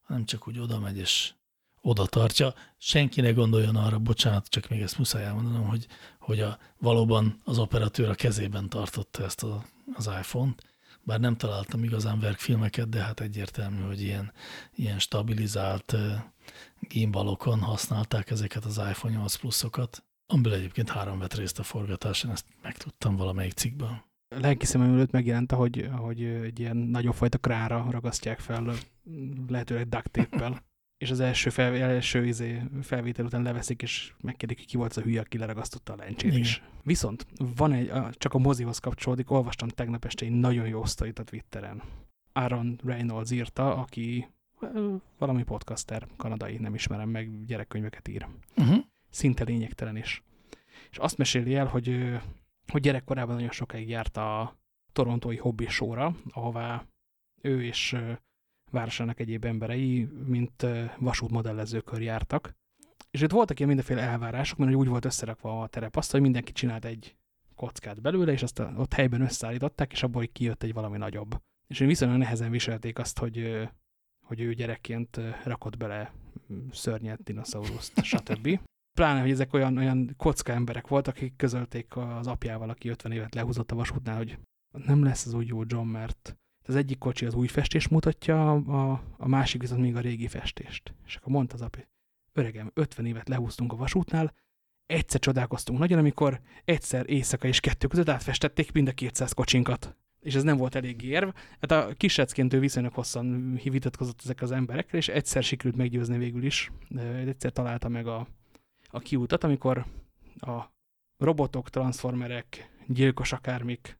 hanem csak úgy oda megy, és oda tartja. Senki ne gondoljon arra, bocsánat, csak még ezt muszáj elmondanom, hogy, hogy a, valóban az operatőr a kezében tartotta ezt a, az iPhone-t, bár nem találtam igazán verkfilmeket, de hát egyértelmű, hogy ilyen, ilyen stabilizált gimbalokon használták ezeket az iPhone 8 pluszokat, amiből egyébként három vett részt a forgatáson, ezt megtudtam valamelyik cikkben. Lelki szemem előtt megjelent, hogy, hogy egy ilyen nagyobb fajta krára ragasztják fel, lehetőleg duct tape és az első, fel, első izé, felvétel után leveszik, és megkérdik, hogy ki volt az a hülye, aki leragasztotta a lencsét Igen. is. Viszont van egy, csak a mozihoz kapcsolódik, olvastam tegnap este egy nagyon jó sztorit a Twitteren. Aaron Reynolds írta, aki valami podcaster, kanadai, nem ismerem meg, gyerekkönyveket ír. Uh -huh. Szinte lényegtelen is. És azt meséli el, hogy, hogy gyerekkorában nagyon sokáig járt a torontói hobbi sóra, ahová ő és városának egyéb emberei, mint vasútmodellezőkör jártak. És itt voltak ilyen mindenféle elvárások, mert úgy volt összerakva a terepaszt, hogy mindenki csinált egy kockát belőle, és azt ott helyben összeállították, és abból kijött egy valami nagyobb. És viszonylag nehezen viselték azt, hogy, hogy ő gyerekként rakott bele szörnyet, dinoszauruszt, stb. Pláne, hogy ezek olyan, olyan kocka emberek voltak, akik közölték az apjával, aki 50 évet lehúzott a vasútnál, hogy nem lesz az úgy jó John, mert az egyik kocsi az új festést mutatja, a, a másik viszont még a régi festést. És akkor mondta az apja, öregem, 50 évet lehúztunk a vasútnál, egyszer csodálkoztunk nagyon, amikor egyszer éjszaka és kettő között átfestették mind a 200 kocsinkat. És ez nem volt elég érv. Hát a kisecként ő viszonylag hosszan vitatkozott ezek az emberekkel, és egyszer sikerült meggyőzni végül is. Egyszer találta meg a, a kiútat, amikor a robotok, transformerek, gyilkos akármik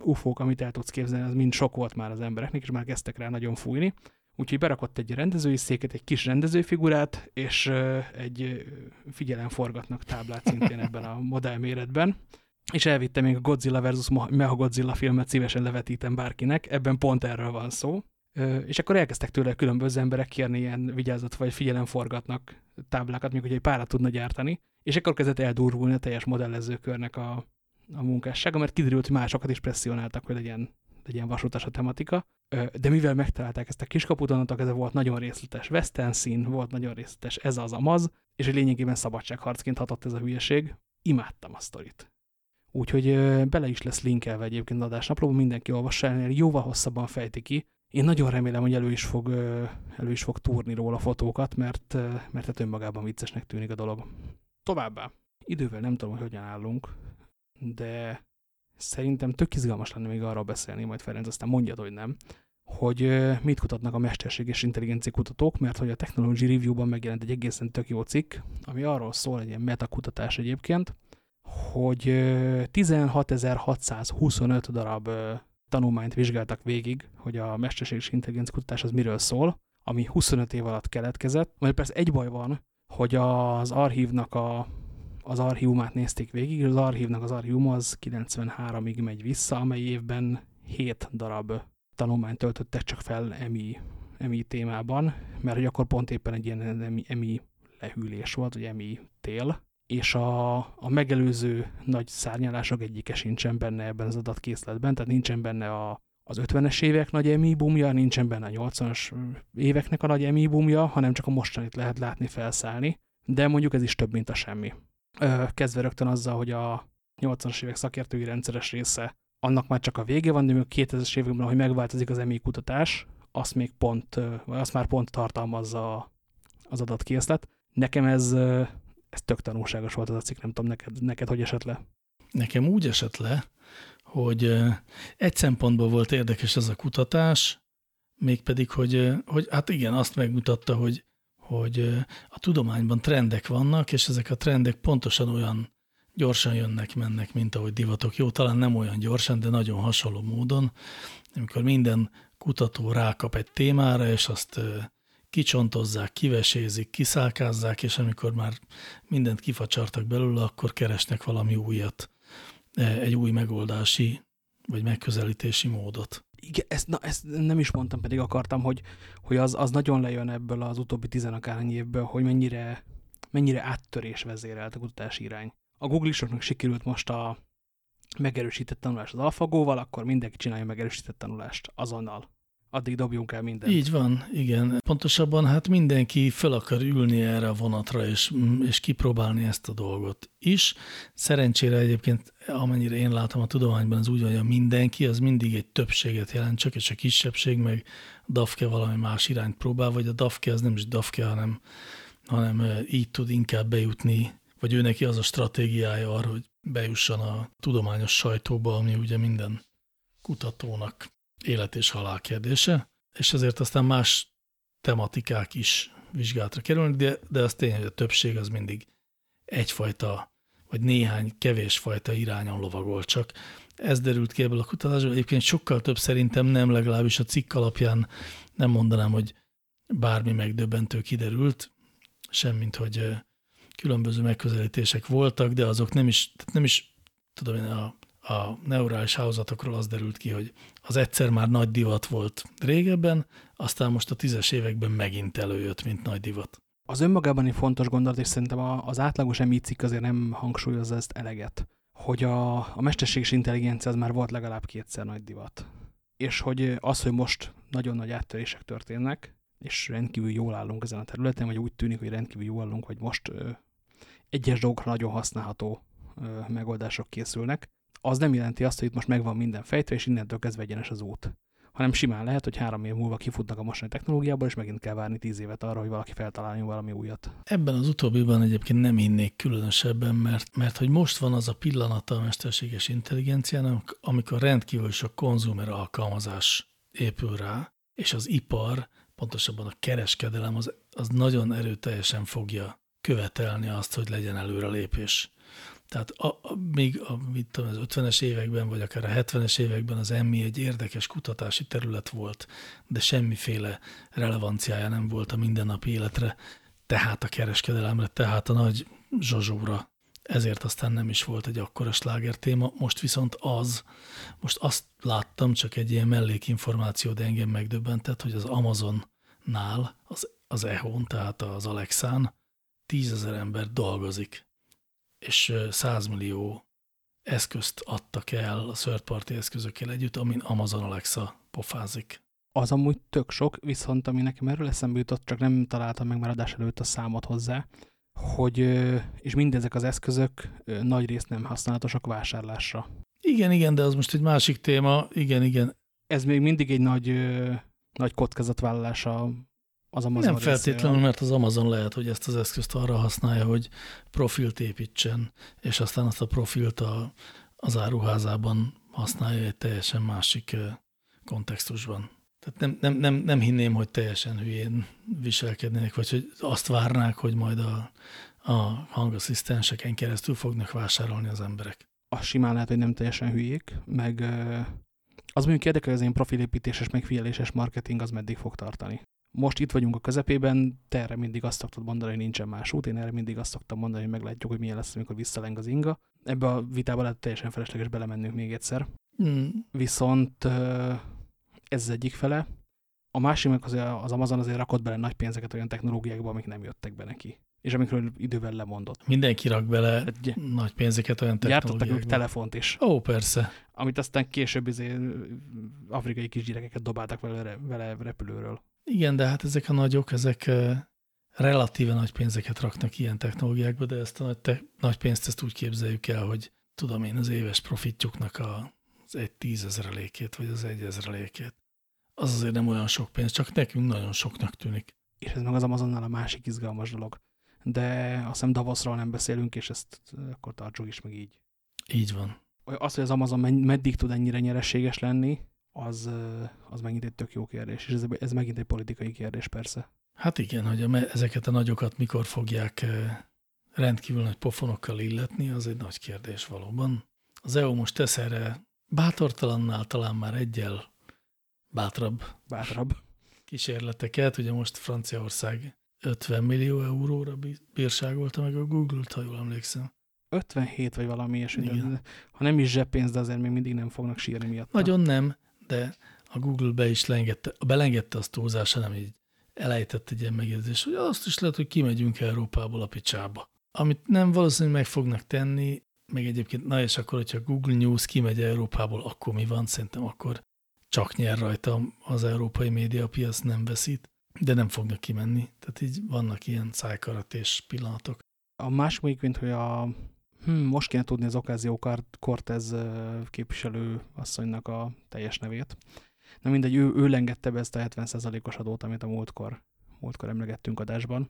ufók, amit el tudsz képzelni, az mind sok volt már az embereknek, és már kezdtek rá nagyon fújni. Úgyhogy berakott egy rendezői széket, egy kis rendezőfigurát, és egy figyelemforgatnak táblát szintén ebben a modellméretben. És elvitte még a Godzilla versus Mechagodzilla filmet szívesen levetítem bárkinek, ebben pont erről van szó. És akkor elkezdtek tőle különböző emberek kérni ilyen vigyázat vagy figyelemforgatnak táblákat, még hogy egy párat tudna gyártani, és akkor kezdett eldurvulni a teljes modellezőkörnek a, a munkássága, mert kiderült, hogy másokat is presszionáltak, hogy legyen, legyen vasutas a tematika. De mivel megtalálták ezt a kiskaput, onnantól ez volt nagyon részletes western szín, volt nagyon részletes ez az amaz, és hogy lényegében szabadságharcként hatott ez a hülyeség. Imádtam a sztorit. Úgyhogy bele is lesz linkelve egyébként adásnaplóban, mindenki olvassa el, jóval hosszabban fejti ki. Én nagyon remélem, hogy elő is fog, elő is fog túrni róla fotókat, mert, mert hát önmagában viccesnek tűnik a dolog. Továbbá, idővel nem tudom, hogy hogyan állunk, de szerintem tök izgalmas lenne még arról beszélni, majd Ferenc aztán mondja, hogy nem, hogy mit kutatnak a mesterséges intelligencia kutatók, mert hogy a Technology Review-ban megjelent egy egészen tök jó cikk, ami arról szól, egy ilyen metakutatás egyébként, hogy 16.625 darab tanulmányt vizsgáltak végig, hogy a mesterséges intelligencia kutatás az miről szól, ami 25 év alatt keletkezett. Mert persze egy baj van, hogy az archívnak a az archívumát nézték végig, az archívnak az archívum az 93-ig megy vissza, amely évben 7 darab tanulmányt töltöttek csak fel EMI, EMI témában, mert hogy akkor pont éppen egy ilyen EMI, EMI lehűlés volt, vagy EMI tél, és a, a megelőző nagy szárnyalások egyike sincsen benne ebben az adatkészletben, tehát nincsen benne a, az 50-es évek nagy EMI bumja, nincsen benne a 80-as éveknek a nagy EMI bumja, hanem csak a mostanit lehet látni felszállni, de mondjuk ez is több, mint a semmi kezdve rögtön azzal, hogy a 80-as évek szakértői rendszeres része, annak már csak a vége van, de még 2000-es években, hogy megváltozik az EMI kutatás, azt még pont, vagy azt már pont tartalmazza az adatkészlet. Nekem ez, ez tök tanulságos volt az a cikk, nem tudom, neked, neked hogy esett le? Nekem úgy esett le, hogy egy szempontból volt érdekes ez a kutatás, mégpedig, hogy, hogy hát igen, azt megmutatta, hogy hogy a tudományban trendek vannak, és ezek a trendek pontosan olyan gyorsan jönnek, mennek, mint ahogy divatok. Jó, talán nem olyan gyorsan, de nagyon hasonló módon, amikor minden kutató rákap egy témára, és azt kicsontozzák, kivesézik, kiszálkázzák, és amikor már mindent kifacsartak belőle, akkor keresnek valami újat, egy új megoldási vagy megközelítési módot. Igen, ezt, na, ezt nem is mondtam, pedig akartam, hogy, hogy az, az nagyon lejön ebből az utóbbi tizenakárhány évből, hogy mennyire, mennyire áttörés vezérelt a kutatási irány. A Google-isoknak sikerült most a megerősített tanulás az AlphaGo-val, akkor mindenki csinálja megerősített tanulást azonnal addig dobjunk el mindent. Így van, igen. Pontosabban hát mindenki fel akar ülni erre a vonatra, és, és kipróbálni ezt a dolgot is. Szerencsére egyébként, amennyire én látom a tudományban, az úgy van, hogy a mindenki, az mindig egy többséget jelent, csak és a kisebbség meg DAFKE valami más irányt próbál, vagy a DAFKE az nem is DAFKE, hanem, hanem így tud inkább bejutni, vagy ő neki az a stratégiája arra, hogy bejusson a tudományos sajtóba, ami ugye minden kutatónak élet és halál kérdése, és ezért aztán más tematikák is vizsgálatra kerülnek, de, de az tény, hogy a többség az mindig egyfajta, vagy néhány kevés fajta irányon lovagol csak. Ez derült ki ebből a kutatásból. Egyébként sokkal több szerintem nem, legalábbis a cikk alapján nem mondanám, hogy bármi megdöbbentő kiderült, semmint, hogy különböző megközelítések voltak, de azok nem is, nem is tudom én, a a neurális hálózatokról az derült ki, hogy az egyszer már nagy divat volt régebben, aztán most a tízes években megint előjött, mint nagy divat. Az önmagában egy fontos gondolat, és szerintem az átlagos emi cikk azért nem hangsúlyozza ezt eleget, hogy a, a mesterséges intelligencia az már volt legalább kétszer nagy divat. És hogy az, hogy most nagyon nagy áttörések történnek, és rendkívül jól állunk ezen a területen, vagy úgy tűnik, hogy rendkívül jól állunk, hogy most ö, egyes dolgokra nagyon használható ö, megoldások készülnek, az nem jelenti azt, hogy itt most megvan minden fejtve, és innentől kezdve egyenes az út. Hanem simán lehet, hogy három év múlva kifutnak a mostani technológiából, és megint kell várni tíz évet arra, hogy valaki feltaláljon valami újat. Ebben az utóbbiban egyébként nem hinnék különösebben, mert, mert hogy most van az a pillanata a mesterséges intelligenciának, amikor rendkívül sok konzumer alkalmazás épül rá, és az ipar, pontosabban a kereskedelem az, az nagyon erőteljesen fogja követelni azt, hogy legyen előrelépés. Tehát a, a, még a, mit tudom, az 50-es években, vagy akár a 70-es években az emmi egy érdekes kutatási terület volt, de semmiféle relevanciája nem volt a mindennapi életre, tehát a kereskedelemre, tehát a nagy zsazsóra. Ezért aztán nem is volt egy akkora sláger téma, most viszont az, most azt láttam, csak egy ilyen mellékinformáció, de engem megdöbbentett, hogy az Amazonnál, az, az EHO-n, tehát az Alexán, tízezer ember dolgozik és 100 millió eszközt adtak el a third party eszközökkel együtt, amin Amazon Alexa pofázik. Az amúgy tök sok, viszont ami nekem erről eszembe jutott, csak nem találtam meg már adás előtt a számot hozzá, hogy, és mindezek az eszközök nagy részt nem használatosak vásárlásra. Igen, igen, de az most egy másik téma. Igen, igen. Ez még mindig egy nagy, nagy kockázatvállalása az Amazon Nem feltétlenül, mert az Amazon lehet, hogy ezt az eszközt arra használja, hogy profilt építsen, és aztán azt a profilt a, az áruházában használja egy teljesen másik kontextusban. Tehát nem, nem, nem, nem hinném, hogy teljesen hülyén viselkednének, vagy hogy azt várnák, hogy majd a, a hangasszisztenseken keresztül fognak vásárolni az emberek. Az simán lehet, hogy nem teljesen hülyék, meg az mondjuk érdekel, hogy az én profilépítéses, megfigyeléses marketing az meddig fog tartani most itt vagyunk a közepében, te erre mindig azt szoktad mondani, hogy nincsen más út, én erre mindig azt szoktam mondani, hogy meglátjuk, hogy milyen lesz, amikor visszaleng az inga. Ebbe a vitába lehet teljesen felesleges belemennünk még egyszer. Mm. Viszont ez az egyik fele. A másik meg az Amazon azért rakott bele nagy pénzeket olyan technológiákba, amik nem jöttek be neki. És amikről idővel lemondott. Mindenki rak bele hát, nagy pénzeket olyan technológiákba. Gyártottak ők telefont is. Ó, persze. Amit aztán később izé, afrikai kisgyerekeket dobáltak vele, vele repülőről. Igen, de hát ezek a nagyok, ezek relatíve nagy pénzeket raknak ilyen technológiákba, de ezt a nagy, te, nagy pénzt ezt úgy képzeljük el, hogy tudom én az éves profitjuknak a, az egy tízezrelékét, vagy az egyezrelékét. Az azért nem olyan sok pénz, csak nekünk nagyon soknak tűnik. És ez meg az Amazonnál a másik izgalmas dolog. De azt hiszem Davosról nem beszélünk, és ezt akkor tartsuk is meg így. Így van. Az, hogy az Amazon meddig tud ennyire nyereséges lenni, az, az megint egy tök jó kérdés, és ez, ez megint egy politikai kérdés persze. Hát igen, hogy a, ezeket a nagyokat mikor fogják rendkívül nagy pofonokkal illetni, az egy nagy kérdés valóban. Az EU most tesz erre bátortalannál talán már egyel bátrabb, bátrabb. kísérleteket. Ugye most Franciaország 50 millió euróra bírságolta meg a Google-t, ha jól emlékszem. 57 vagy valami ilyesmi. Ha nem is zseppénz, de azért még mindig nem fognak sírni miatt. Nagyon nem, de a Google be is lengette, belengedte azt túlzása, nem így elejtett egy ilyen megjegyzés, hogy azt is lehet, hogy kimegyünk Európából a picsába. Amit nem valószínűleg meg fognak tenni, meg egyébként, na és akkor, hogyha Google News kimegy Európából, akkor mi van? Szerintem akkor csak nyer rajta az európai médiapiac, nem veszít, de nem fognak kimenni. Tehát így vannak ilyen szájkaratés pillanatok. A másik mint hogy a, hm, most kéne tudni az Ocasio Cortez képviselő asszonynak a teljes nevét. Na mindegy, ő, ő lengette be ezt a 70%-os adót, amit a múltkor, múltkor emlegettünk adásban,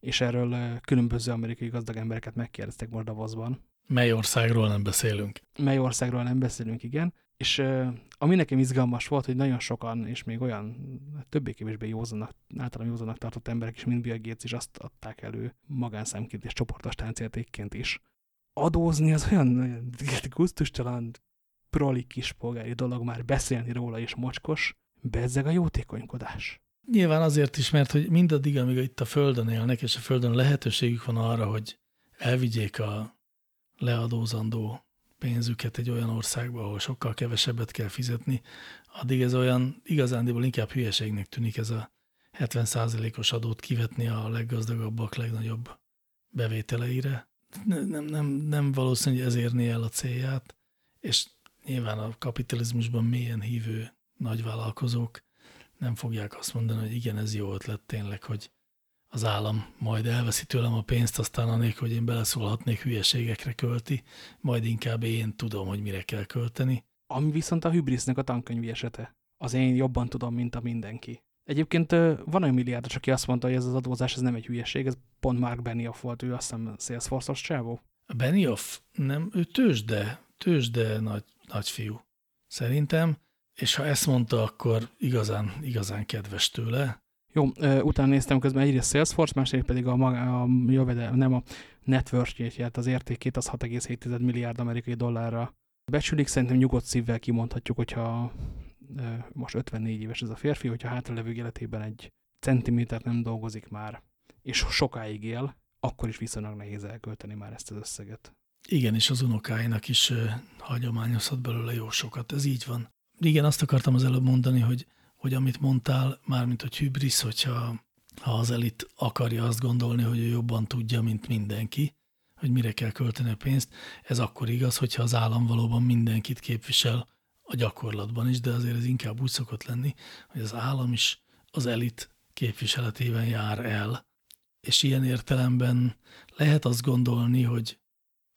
és erről különböző amerikai gazdag embereket megkérdeztek most Davosban. Mely országról nem beszélünk? Mely országról nem beszélünk, igen. És ami nekem izgalmas volt, hogy nagyon sokan, és még olyan többé-kevésbé józanak, általán józanak tartott emberek is, mint Bill Gates is azt adták elő magánszámként és csoportos táncértékként is. Adózni az olyan, olyan gusztustalan, proli kispolgári dolog már beszélni róla és mocskos, bezzeg a jótékonykodás. Nyilván azért is, mert hogy mindaddig, amíg itt a Földön élnek, és a Földön lehetőségük van arra, hogy elvigyék a leadózandó pénzüket egy olyan országba, ahol sokkal kevesebbet kell fizetni, addig ez olyan igazándiból inkább hülyeségnek tűnik ez a 70%-os adót kivetni a leggazdagabbak legnagyobb bevételeire. Nem, nem, nem valószínű, hogy ez érni el a célját, és nyilván a kapitalizmusban mélyen hívő nagyvállalkozók nem fogják azt mondani, hogy igen, ez jó ötlet tényleg, hogy az állam majd elveszi tőlem a pénzt, aztán anélkül, hogy én beleszólhatnék hülyeségekre költi, majd inkább én tudom, hogy mire kell költeni. Ami viszont a hübrisznek a tankönyvi esete. Az én jobban tudom, mint a mindenki. Egyébként van olyan milliárdos, aki azt mondta, hogy ez az adózás ez nem egy hülyeség, ez pont Mark Benioff volt, ő azt hiszem Salesforce-os csávó. A Benioff? Nem, ő tőzsde, tőzsde nagy, nagy fiú. Szerintem, és ha ezt mondta, akkor igazán, igazán kedves tőle. Jó, utána néztem közben egyrészt Salesforce, másrészt pedig a, a jövedelem, nem a network az értékét, az 6,7 milliárd amerikai dollárra becsülik. Szerintem nyugodt szívvel kimondhatjuk, hogyha most 54 éves ez a férfi, hogyha hátralevő életében egy centimétert nem dolgozik már, és sokáig él, akkor is viszonylag nehéz elkölteni már ezt az összeget. Igen, és az unokáinak is hagyományozhat belőle jó sokat. Ez így van. Igen, azt akartam az előbb mondani, hogy hogy amit mondtál, mármint hogy hübrisz, hogyha ha az elit akarja azt gondolni, hogy ő jobban tudja, mint mindenki, hogy mire kell költeni a pénzt, ez akkor igaz, hogyha az állam valóban mindenkit képvisel a gyakorlatban is, de azért ez inkább úgy szokott lenni, hogy az állam is az elit képviseletében jár el, és ilyen értelemben lehet azt gondolni, hogy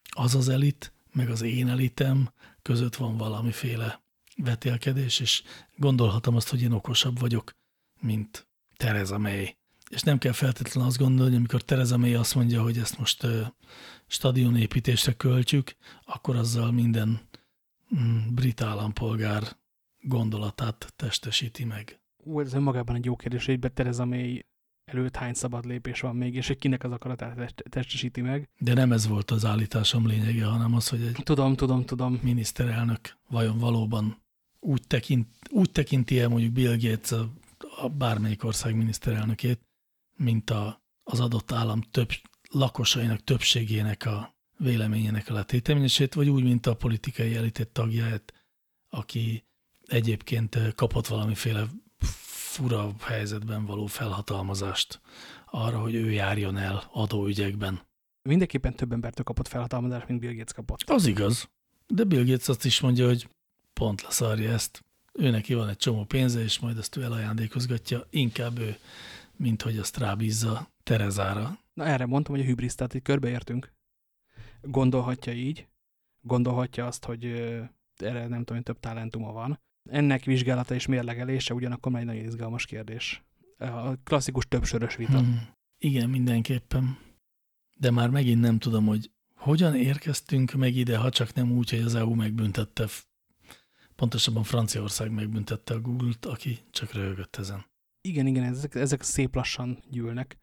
az az elit, meg az én elitem között van valamiféle vetélkedés, és gondolhatom azt, hogy én okosabb vagyok, mint Tereza May. És nem kell feltétlenül azt gondolni, hogy amikor Tereza May azt mondja, hogy ezt most uh, stadionépítésre költjük, akkor azzal minden brit állampolgár gondolatát testesíti meg. Ú, ez önmagában egy jó kérdés, hogy Tereza May előtt hány szabad lépés van még, és hogy kinek az akaratát testesíti meg. De nem ez volt az állításom lényege, hanem az, hogy egy tudom, tudom, tudom. miniszterelnök vajon valóban úgy, tekint, úgy tekinti el mondjuk Bill Gates a, a bármelyik ország miniszterelnökét, mint a, az adott állam több, lakosainak többségének a véleményének a letéteményesét, vagy úgy, mint a politikai elitet tagját, aki egyébként kapott valamiféle fura helyzetben való felhatalmazást arra, hogy ő járjon el adóügyekben. Mindenképpen több embertől kapott felhatalmazást, mint Bill Gates kapott. Az igaz. De Bill Gates azt is mondja, hogy pont leszarja ezt. Ő neki van egy csomó pénze, és majd ezt ő elajándékozgatja. Inkább ő, mint hogy azt rábízza Terezára. Na erre mondtam, hogy a hübrisz, tehát itt körbeértünk. Gondolhatja így, gondolhatja azt, hogy erre nem tudom, több talentuma van. Ennek vizsgálata és mérlegelése ugyanakkor már egy nagyon izgalmas kérdés. A klasszikus többsörös vita. Hmm. Igen, mindenképpen. De már megint nem tudom, hogy hogyan érkeztünk meg ide, ha csak nem úgy, hogy az EU megbüntette Pontosabban Franciaország megbüntette a Google-t, aki csak röhögött ezen. Igen, igen, ezek, ezek szép lassan gyűlnek.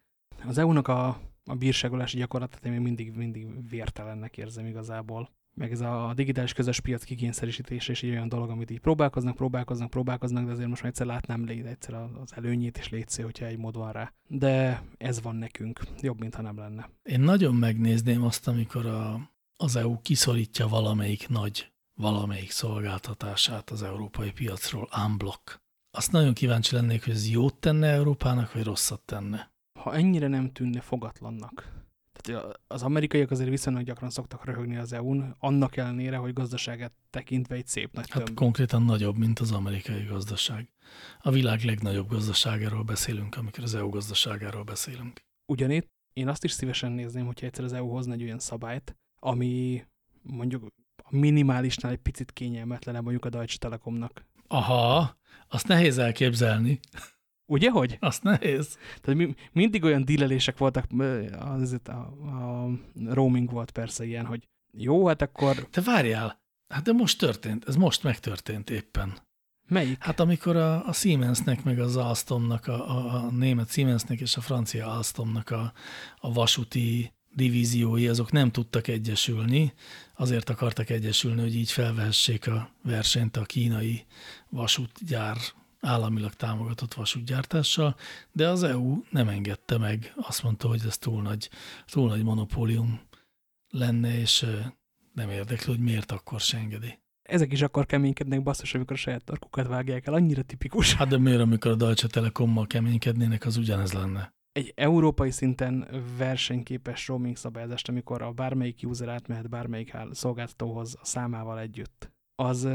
Az EU-nak a, a bírságolási gyakorlatát én még mindig, mindig vértelennek érzem igazából. Meg ez a digitális közös piac kikényszerítése is egy olyan dolog, amit így próbálkoznak, próbálkoznak, próbálkoznak, de azért most már egyszer látnám légy, egyszer az előnyét is létszé, hogyha egy mód van rá. De ez van nekünk. Jobb, mintha nem lenne. Én nagyon megnézném azt, amikor a az EU kiszorítja valamelyik nagy, valamelyik szolgáltatását az európai piacról unblock. Azt nagyon kíváncsi lennék, hogy ez jót tenne Európának, vagy rosszat tenne. Ha ennyire nem tűnne fogatlannak. Tehát az amerikaiak azért viszonylag gyakran szoktak röhögni az EU-n, annak ellenére, hogy gazdaságát tekintve egy szép nagy tömb. Hát konkrétan nagyobb, mint az amerikai gazdaság. A világ legnagyobb gazdaságáról beszélünk, amikor az EU gazdaságáról beszélünk. Ugyanitt én azt is szívesen nézném, hogyha egyszer az EU hozna egy olyan szabályt, ami mondjuk a minimálisnál egy picit kényelmetlenebb mondjuk a Deutsche Telekomnak. Aha, azt nehéz elképzelni. Ugye, hogy? Azt nehéz. Tehát mi, mindig olyan dílelések voltak, az, a, a roaming volt persze ilyen, hogy jó, hát akkor... Te várjál, hát de most történt, ez most megtörtént éppen. Melyik? Hát amikor a, a Siemensnek, meg az Alstomnak, a, a, a német Siemensnek és a francia Alstomnak a, a vasúti divíziói, azok nem tudtak egyesülni, azért akartak egyesülni, hogy így felvehessék a versenyt a kínai vasútgyár államilag támogatott vasútgyártással, de az EU nem engedte meg, azt mondta, hogy ez túl nagy, túl nagy monopólium lenne, és nem érdekli, hogy miért akkor se engedi. Ezek is akkor keménykednek basszus, amikor a saját tarkukat vágják el, annyira tipikus. Hát de miért, amikor a Deutsche Telekommal keménykednének, az ugyanez lenne. Egy európai szinten versenyképes roaming szabályozást, amikor a bármelyik user átmehet bármelyik szolgáltatóhoz a számával együtt, az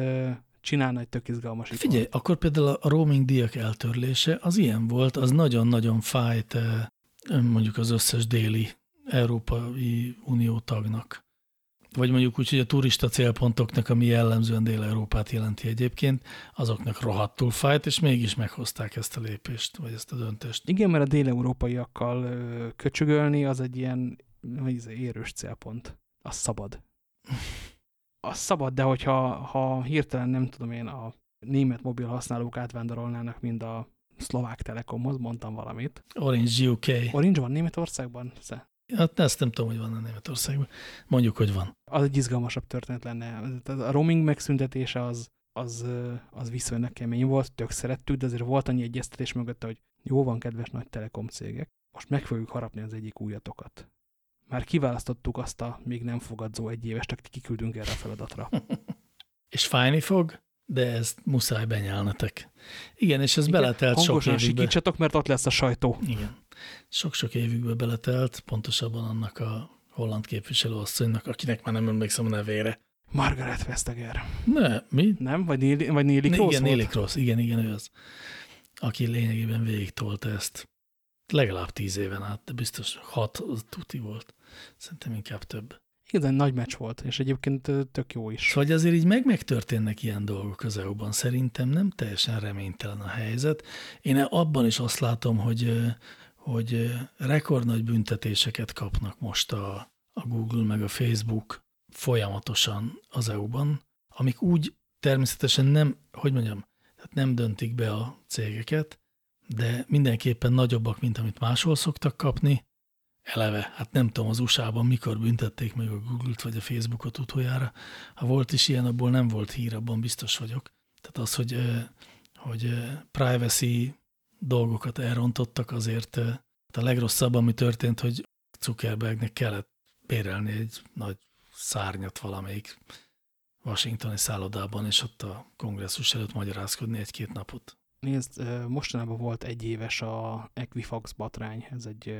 csinálna egy tök izgalmas Figyelj, ipart. akkor például a roaming díjak eltörlése az ilyen volt, az nagyon-nagyon fájt eh, mondjuk az összes déli Európai Unió tagnak. Vagy mondjuk úgy, hogy a turista célpontoknak, ami jellemzően Dél-Európát jelenti egyébként, azoknak rohadtul fájt, és mégis meghozták ezt a lépést, vagy ezt a döntést. Igen, mert a dél-európaiakkal köcsögölni az egy ilyen érős célpont. Az szabad. *laughs* az szabad, de hogyha ha hirtelen nem tudom én a német mobil használók átvándorolnának, mind a szlovák telekomhoz, mondtam valamit. Orange UK. Orange van Németországban? Hát ezt nem tudom, hogy van a Németországban. Mondjuk, hogy van. Az egy izgalmasabb történet lenne. A roaming megszüntetése az, az, az viszonylag kemény volt, tök szerettük, de azért volt annyi egyeztetés mögötte, hogy jó van, kedves nagy telekom cégek, most meg fogjuk harapni az egyik újatokat már kiválasztottuk azt a még nem fogadzó egyévest, akit kiküldünk erre a feladatra. *laughs* és fájni fog, de ezt muszáj benyelnetek. Igen, és ez Igen, beletelt sok évükbe. sikítsatok, mert ott lesz a sajtó. Igen. Sok-sok évükbe beletelt, pontosabban annak a holland képviselőasszonynak, akinek már nem emlékszem a nevére. Margaret Vestager. Ne, mi? Nem? Vagy Néli, vagy Néli Cross Igen, Néli Cross, igen, igen, ő az. Aki lényegében végig tolta ezt. Legalább tíz éven át, de biztos hat tuti volt. Szerintem inkább több. Igazán nagy meccs volt, és egyébként tök jó is. Szóval azért így meg megtörténnek ilyen dolgok az EU-ban. Szerintem nem teljesen reménytelen a helyzet. Én abban is azt látom, hogy, hogy rekordnagy büntetéseket kapnak most a, a Google meg a Facebook folyamatosan az EU-ban, amik úgy természetesen nem, hogy mondjam, tehát nem döntik be a cégeket, de mindenképpen nagyobbak, mint amit máshol szoktak kapni, eleve, hát nem tudom, az USA-ban mikor büntették meg a Google-t vagy a Facebookot utoljára. Ha volt is ilyen, abból nem volt hír, abban biztos vagyok. Tehát az, hogy, hogy privacy dolgokat elrontottak, azért a legrosszabb, ami történt, hogy Zuckerbergnek kellett bérelni egy nagy szárnyat valamelyik washingtoni szállodában, és ott a kongresszus előtt magyarázkodni egy-két napot. Nézd, mostanában volt egy éves a Equifax batrány, ez egy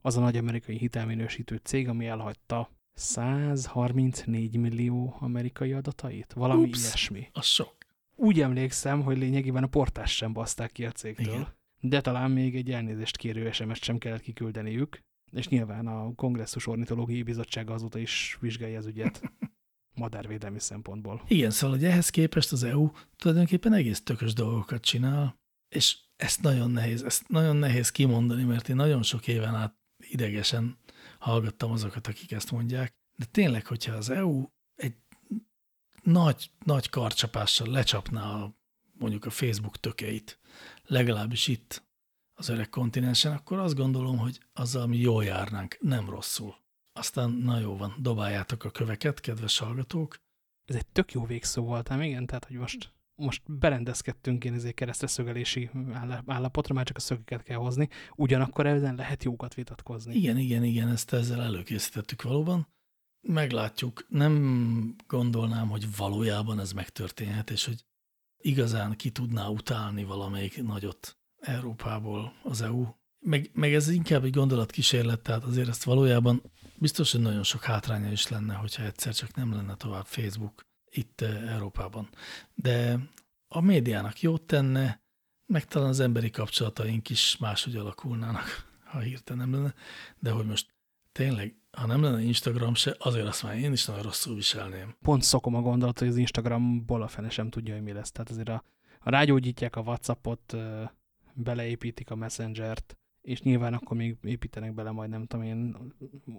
az a nagy amerikai hitelminősítő cég, ami elhagyta 134 millió amerikai adatait? Valami Ups, ilyesmi. Az sok. Úgy emlékszem, hogy lényegében a portás sem baszták ki a cégtől. Igen. De talán még egy elnézést kérő SMS-t sem kellett kiküldeniük, és nyilván a Kongresszus Ornitológiai Bizottsága azóta is vizsgálja az ügyet *laughs* madárvédelmi szempontból. Igen, szóval hogy ehhez képest az EU tulajdonképpen egész tökös dolgokat csinál, és ezt nagyon nehéz, ezt nagyon nehéz kimondani, mert én nagyon sok éven át idegesen hallgattam azokat, akik ezt mondják, de tényleg, hogyha az EU egy nagy, nagy karcsapással lecsapná a, mondjuk a Facebook tökeit, legalábbis itt az öreg kontinensen, akkor azt gondolom, hogy azzal mi jól járnánk, nem rosszul. Aztán, na jó van, dobáljátok a köveket, kedves hallgatók. Ez egy tök jó végszó volt, nem igen? Tehát, hogy most most berendezkedtünk én ezért keresztre szögelési állapotra, már csak a szögeket kell hozni, ugyanakkor ezen lehet jókat vitatkozni. Igen, igen, igen, ezt ezzel előkészítettük valóban. meglátjuk. Nem gondolnám, hogy valójában ez megtörténhet, és hogy igazán ki tudná utálni valamelyik nagyot Európából az EU. Meg, meg ez inkább egy gondolatkísérlet, tehát azért ezt valójában biztos, hogy nagyon sok hátránya is lenne, hogyha egyszer csak nem lenne tovább Facebook itt eh, Európában. De a médiának jót tenne, meg talán az emberi kapcsolataink is máshogy alakulnának, *laughs* ha hirtelen nem lenne. De hogy most tényleg, ha nem lenne Instagram se, azért azt már én is nagyon rosszul viselném. Pont szokom a gondolat, hogy az Instagramból a fene sem tudja, hogy mi lesz. Tehát azért a, a rágyógyítják a Whatsappot, beleépítik a Messengert, és nyilván akkor még építenek bele majd nem tudom én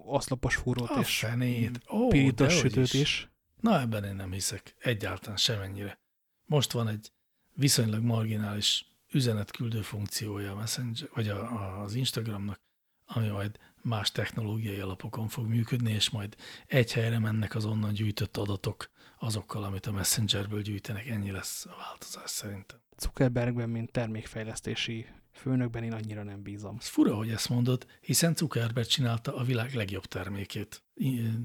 oszlopos fúrót a és fenét. Ó, pirítos sütőt is. is. Na ebben én nem hiszek. Egyáltalán semennyire. Most van egy viszonylag marginális üzenetküldő funkciója a Messenger, vagy a, az Instagramnak, ami majd más technológiai alapokon fog működni, és majd egy helyre mennek az onnan gyűjtött adatok azokkal, amit a Messengerből gyűjtenek. Ennyi lesz a változás szerintem. Zuckerbergben, mint termékfejlesztési főnökben én annyira nem bízom. Ez fura, hogy ezt mondod, hiszen Zuckerberg csinálta a világ legjobb termékét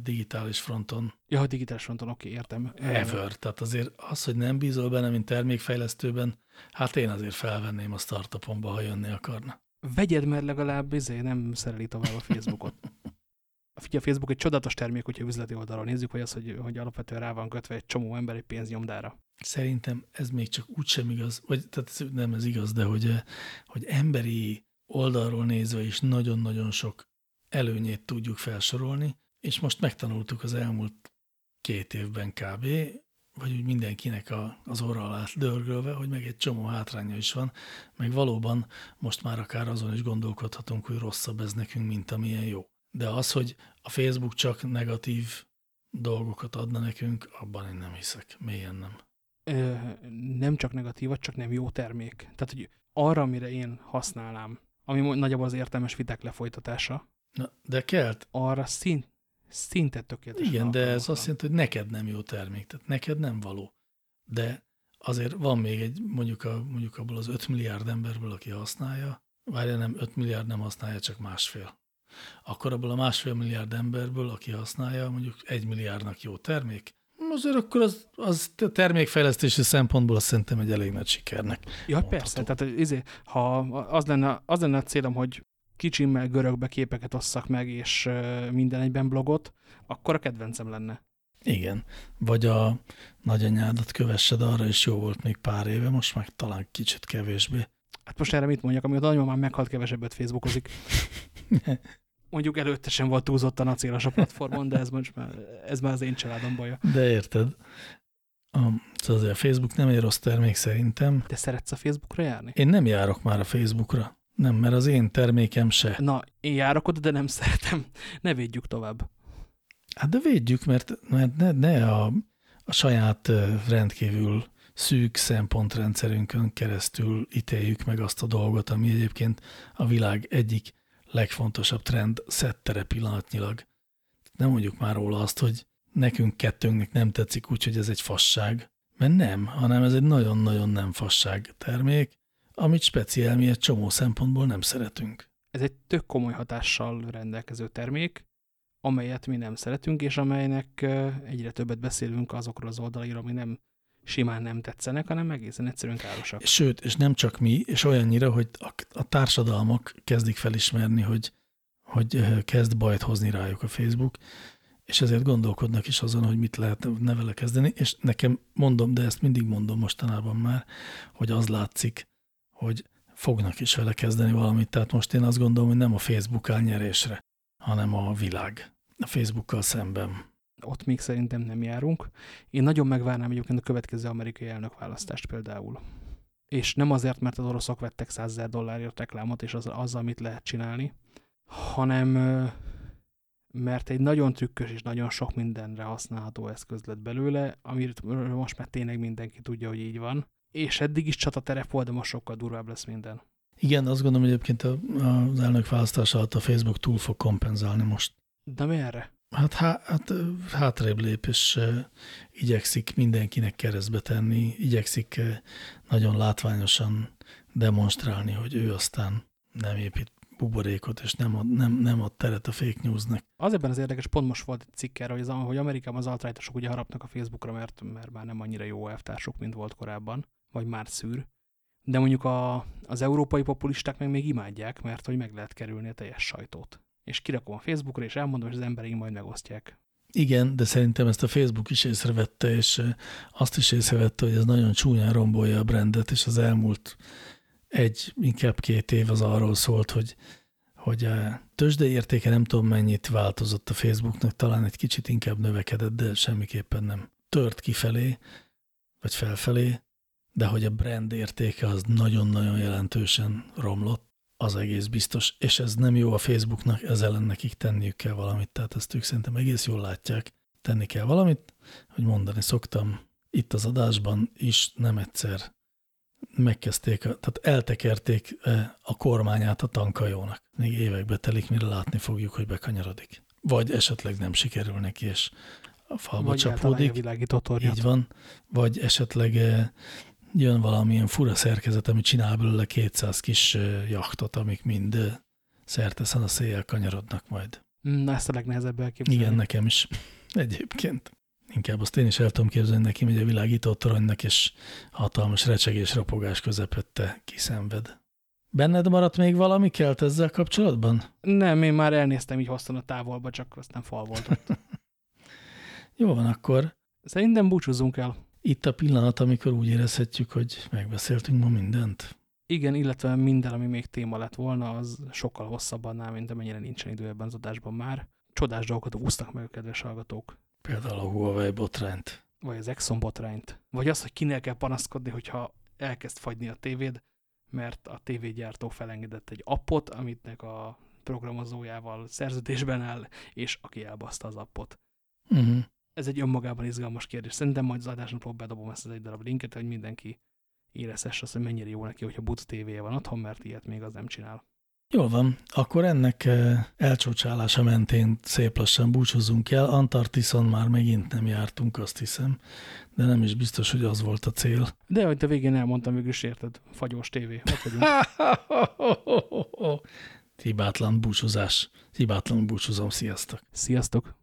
digitális fronton. Ja, a digitális fronton, oké, okay, értem. Ever. Tehát azért az, hogy nem bízol benne, mint termékfejlesztőben, hát én azért felvenném a startupomba, ha jönni akarna. Vegyed, mert legalább izé nem szereli tovább a Facebookot. *laughs* Figyelj, a Facebook egy csodatos termék, hogyha üzleti oldalról nézzük, hogy az, hogy, hogy alapvetően rá van kötve egy csomó ember egy pénznyomdára. Szerintem ez még csak úgy sem igaz, vagy tehát nem ez igaz, de hogy, hogy emberi oldalról nézve is nagyon-nagyon sok előnyét tudjuk felsorolni, és most megtanultuk az elmúlt két évben kb., vagy úgy mindenkinek a, az orra alá dörgölve, hogy meg egy csomó hátránya is van, meg valóban most már akár azon is gondolkodhatunk, hogy rosszabb ez nekünk, mint amilyen jó. De az, hogy a Facebook csak negatív dolgokat adna nekünk, abban én nem hiszek, mélyen nem. Ö, nem csak negatívat, csak nem jó termék. Tehát, hogy arra, amire én használám, ami nagyjából az értelmes viták lefolytatása. Na, de kelt. Arra szint, szinte tökéletes. Igen, de ez azt jelenti, hogy neked nem jó termék, tehát neked nem való. De azért van még egy, mondjuk, a, mondjuk abból az 5 milliárd emberből, aki használja, várja nem 5 milliárd nem használja, csak másfél. Akkor abból a másfél milliárd emberből, aki használja, mondjuk egy milliárdnak jó termék, azért akkor az, az termékfejlesztési szempontból azt szerintem egy elég nagy sikernek. Ja, mondható. persze. Tehát izé, ha az lenne, az lenne a célom, hogy kicsimmel görögbe képeket osszak meg, és minden egyben blogot, akkor a kedvencem lenne. Igen. Vagy a nagyanyádat kövessed, arra is jó volt még pár éve, most meg talán kicsit kevésbé. Hát most erre mit mondjak, ami a nagymamám meghalt, kevesebbet Facebookozik. *laughs* Mondjuk előtte sem volt túlzottan acélos a platformon, de ez most már, ez már az én családom baja. De érted. A, szóval azért a Facebook nem egy rossz termék szerintem. Te szeretsz a Facebookra járni? Én nem járok már a Facebookra. Nem, mert az én termékem se. Na, én járok oda, de nem szeretem. Ne védjük tovább. Hát de védjük, mert, mert ne, ne a, a saját rendkívül szűk szempontrendszerünkön keresztül ítéljük meg azt a dolgot, ami egyébként a világ egyik legfontosabb trend szettere pillanatnyilag. Nem mondjuk már róla azt, hogy nekünk kettőnknek nem tetszik úgy, hogy ez egy fasság, mert nem, hanem ez egy nagyon-nagyon nem fasság termék, amit speciál mi egy csomó szempontból nem szeretünk. Ez egy tök komoly hatással rendelkező termék, amelyet mi nem szeretünk, és amelynek egyre többet beszélünk azokról az oldalairól, ami nem simán nem tetszenek, hanem egészen egyszerűen károsak. Sőt, és nem csak mi, és olyannyira, hogy a, a társadalmak kezdik felismerni, hogy, hogy kezd bajt hozni rájuk a Facebook, és ezért gondolkodnak is azon, hogy mit lehet nevele kezdeni, és nekem mondom, de ezt mindig mondom mostanában már, hogy az látszik, hogy fognak is vele kezdeni valamit. Tehát most én azt gondolom, hogy nem a Facebook áll nyerésre, hanem a világ a Facebookkal szemben ott még szerintem nem járunk. Én nagyon megvárnám egyébként a következő amerikai elnökválasztást például. És nem azért, mert az oroszok vettek 100 ezer dollárért reklámot, és az, azzal mit lehet csinálni, hanem mert egy nagyon trükkös és nagyon sok mindenre használható eszköz lett belőle, amit most már tényleg mindenki tudja, hogy így van. És eddig is csata terep volt, de most sokkal durvább lesz minden. Igen, azt gondolom, hogy egyébként az elnök választás alatt a Facebook túl fog kompenzálni most. De merre? Hát, há, hát hátrébb lép, és igyekszik mindenkinek keresztbe tenni, igyekszik nagyon látványosan demonstrálni, hogy ő aztán nem épít buborékot, és nem ad, nem, nem ad teret a fake newsnek. Az ebben az érdekes, pont most volt egy cikk hogy, az, hogy Amerikában az alt ugye harapnak a Facebookra, mert, mert már nem annyira jó elvtársuk, mint volt korábban, vagy már szűr. De mondjuk a, az európai populisták meg még imádják, mert hogy meg lehet kerülni a teljes sajtót. És kirakom a Facebookra, és elmondom, hogy az embereink majd megosztják. Igen, de szerintem ezt a Facebook is észrevette, és azt is észrevette, hogy ez nagyon csúnyán rombolja a brandet, és az elmúlt egy, inkább két év az arról szólt, hogy, hogy a tőzsdei értéke nem tudom mennyit változott a Facebooknak, talán egy kicsit inkább növekedett, de semmiképpen nem tört kifelé, vagy felfelé, de hogy a brand értéke az nagyon-nagyon jelentősen romlott, az egész biztos, és ez nem jó a Facebooknak, ez ellen nekik tenniük kell valamit, tehát ezt ők szerintem egész jól látják, tenni kell valamit, hogy mondani szoktam, itt az adásban is nem egyszer megkezdték, tehát eltekerték e, a kormányát a tankajónak. Még évekbe telik, mire látni fogjuk, hogy bekanyarodik. Vagy esetleg nem sikerül neki, és a falba vagy csapódik. Így van. Vagy esetleg e, jön valamilyen fura szerkezet, ami csinál belőle 200 kis jachtot, amik mind szerteszen a széjjel kanyarodnak majd. Na, ezt a legnehezebb elképzelni. Igen, nekem is. *laughs* Egyébként. Inkább azt én is el tudom képzelni neki, hogy a világító toronynak és hatalmas recsegés ropogás közepette kiszenved. Benned maradt még valami kelt ezzel kapcsolatban? Nem, én már elnéztem így hosszan a távolba, csak aztán fal volt. *laughs* Jó van akkor. Szerintem búcsúzzunk el itt a pillanat, amikor úgy érezhetjük, hogy megbeszéltünk ma mindent. Igen, illetve minden, ami még téma lett volna, az sokkal hosszabb annál, mint amennyire nincsen idő ebben az adásban már. Csodás dolgokat úsztak meg a kedves hallgatók. Például a Huawei botrányt. Vagy az Exxon botrányt. Vagy az, hogy kinél kell panaszkodni, hogyha elkezd fagyni a tévéd, mert a tévégyártó felengedett egy appot, amitnek a programozójával szerződésben áll, és aki elbaszta az appot. Uh mhm. -huh ez egy önmagában izgalmas kérdés. Szerintem majd az adásnapról bedobom ezt az egy darab linket, hogy mindenki érezhesse azt, hogy mennyire jó neki, hogyha boot tévéje van otthon, mert ilyet még az nem csinál. Jól van, akkor ennek eh, elcsócsálása mentén szép lassan búcsúzunk el. Antarktiszon már megint nem jártunk, azt hiszem, de nem is biztos, hogy az volt a cél. De hogy a végén elmondtam, mégis érted, fagyós tévé, ott vagyunk. *laughs* Hibátlan búcsúzás. Hibátlan búcsúzom, sziasztok. Sziasztok.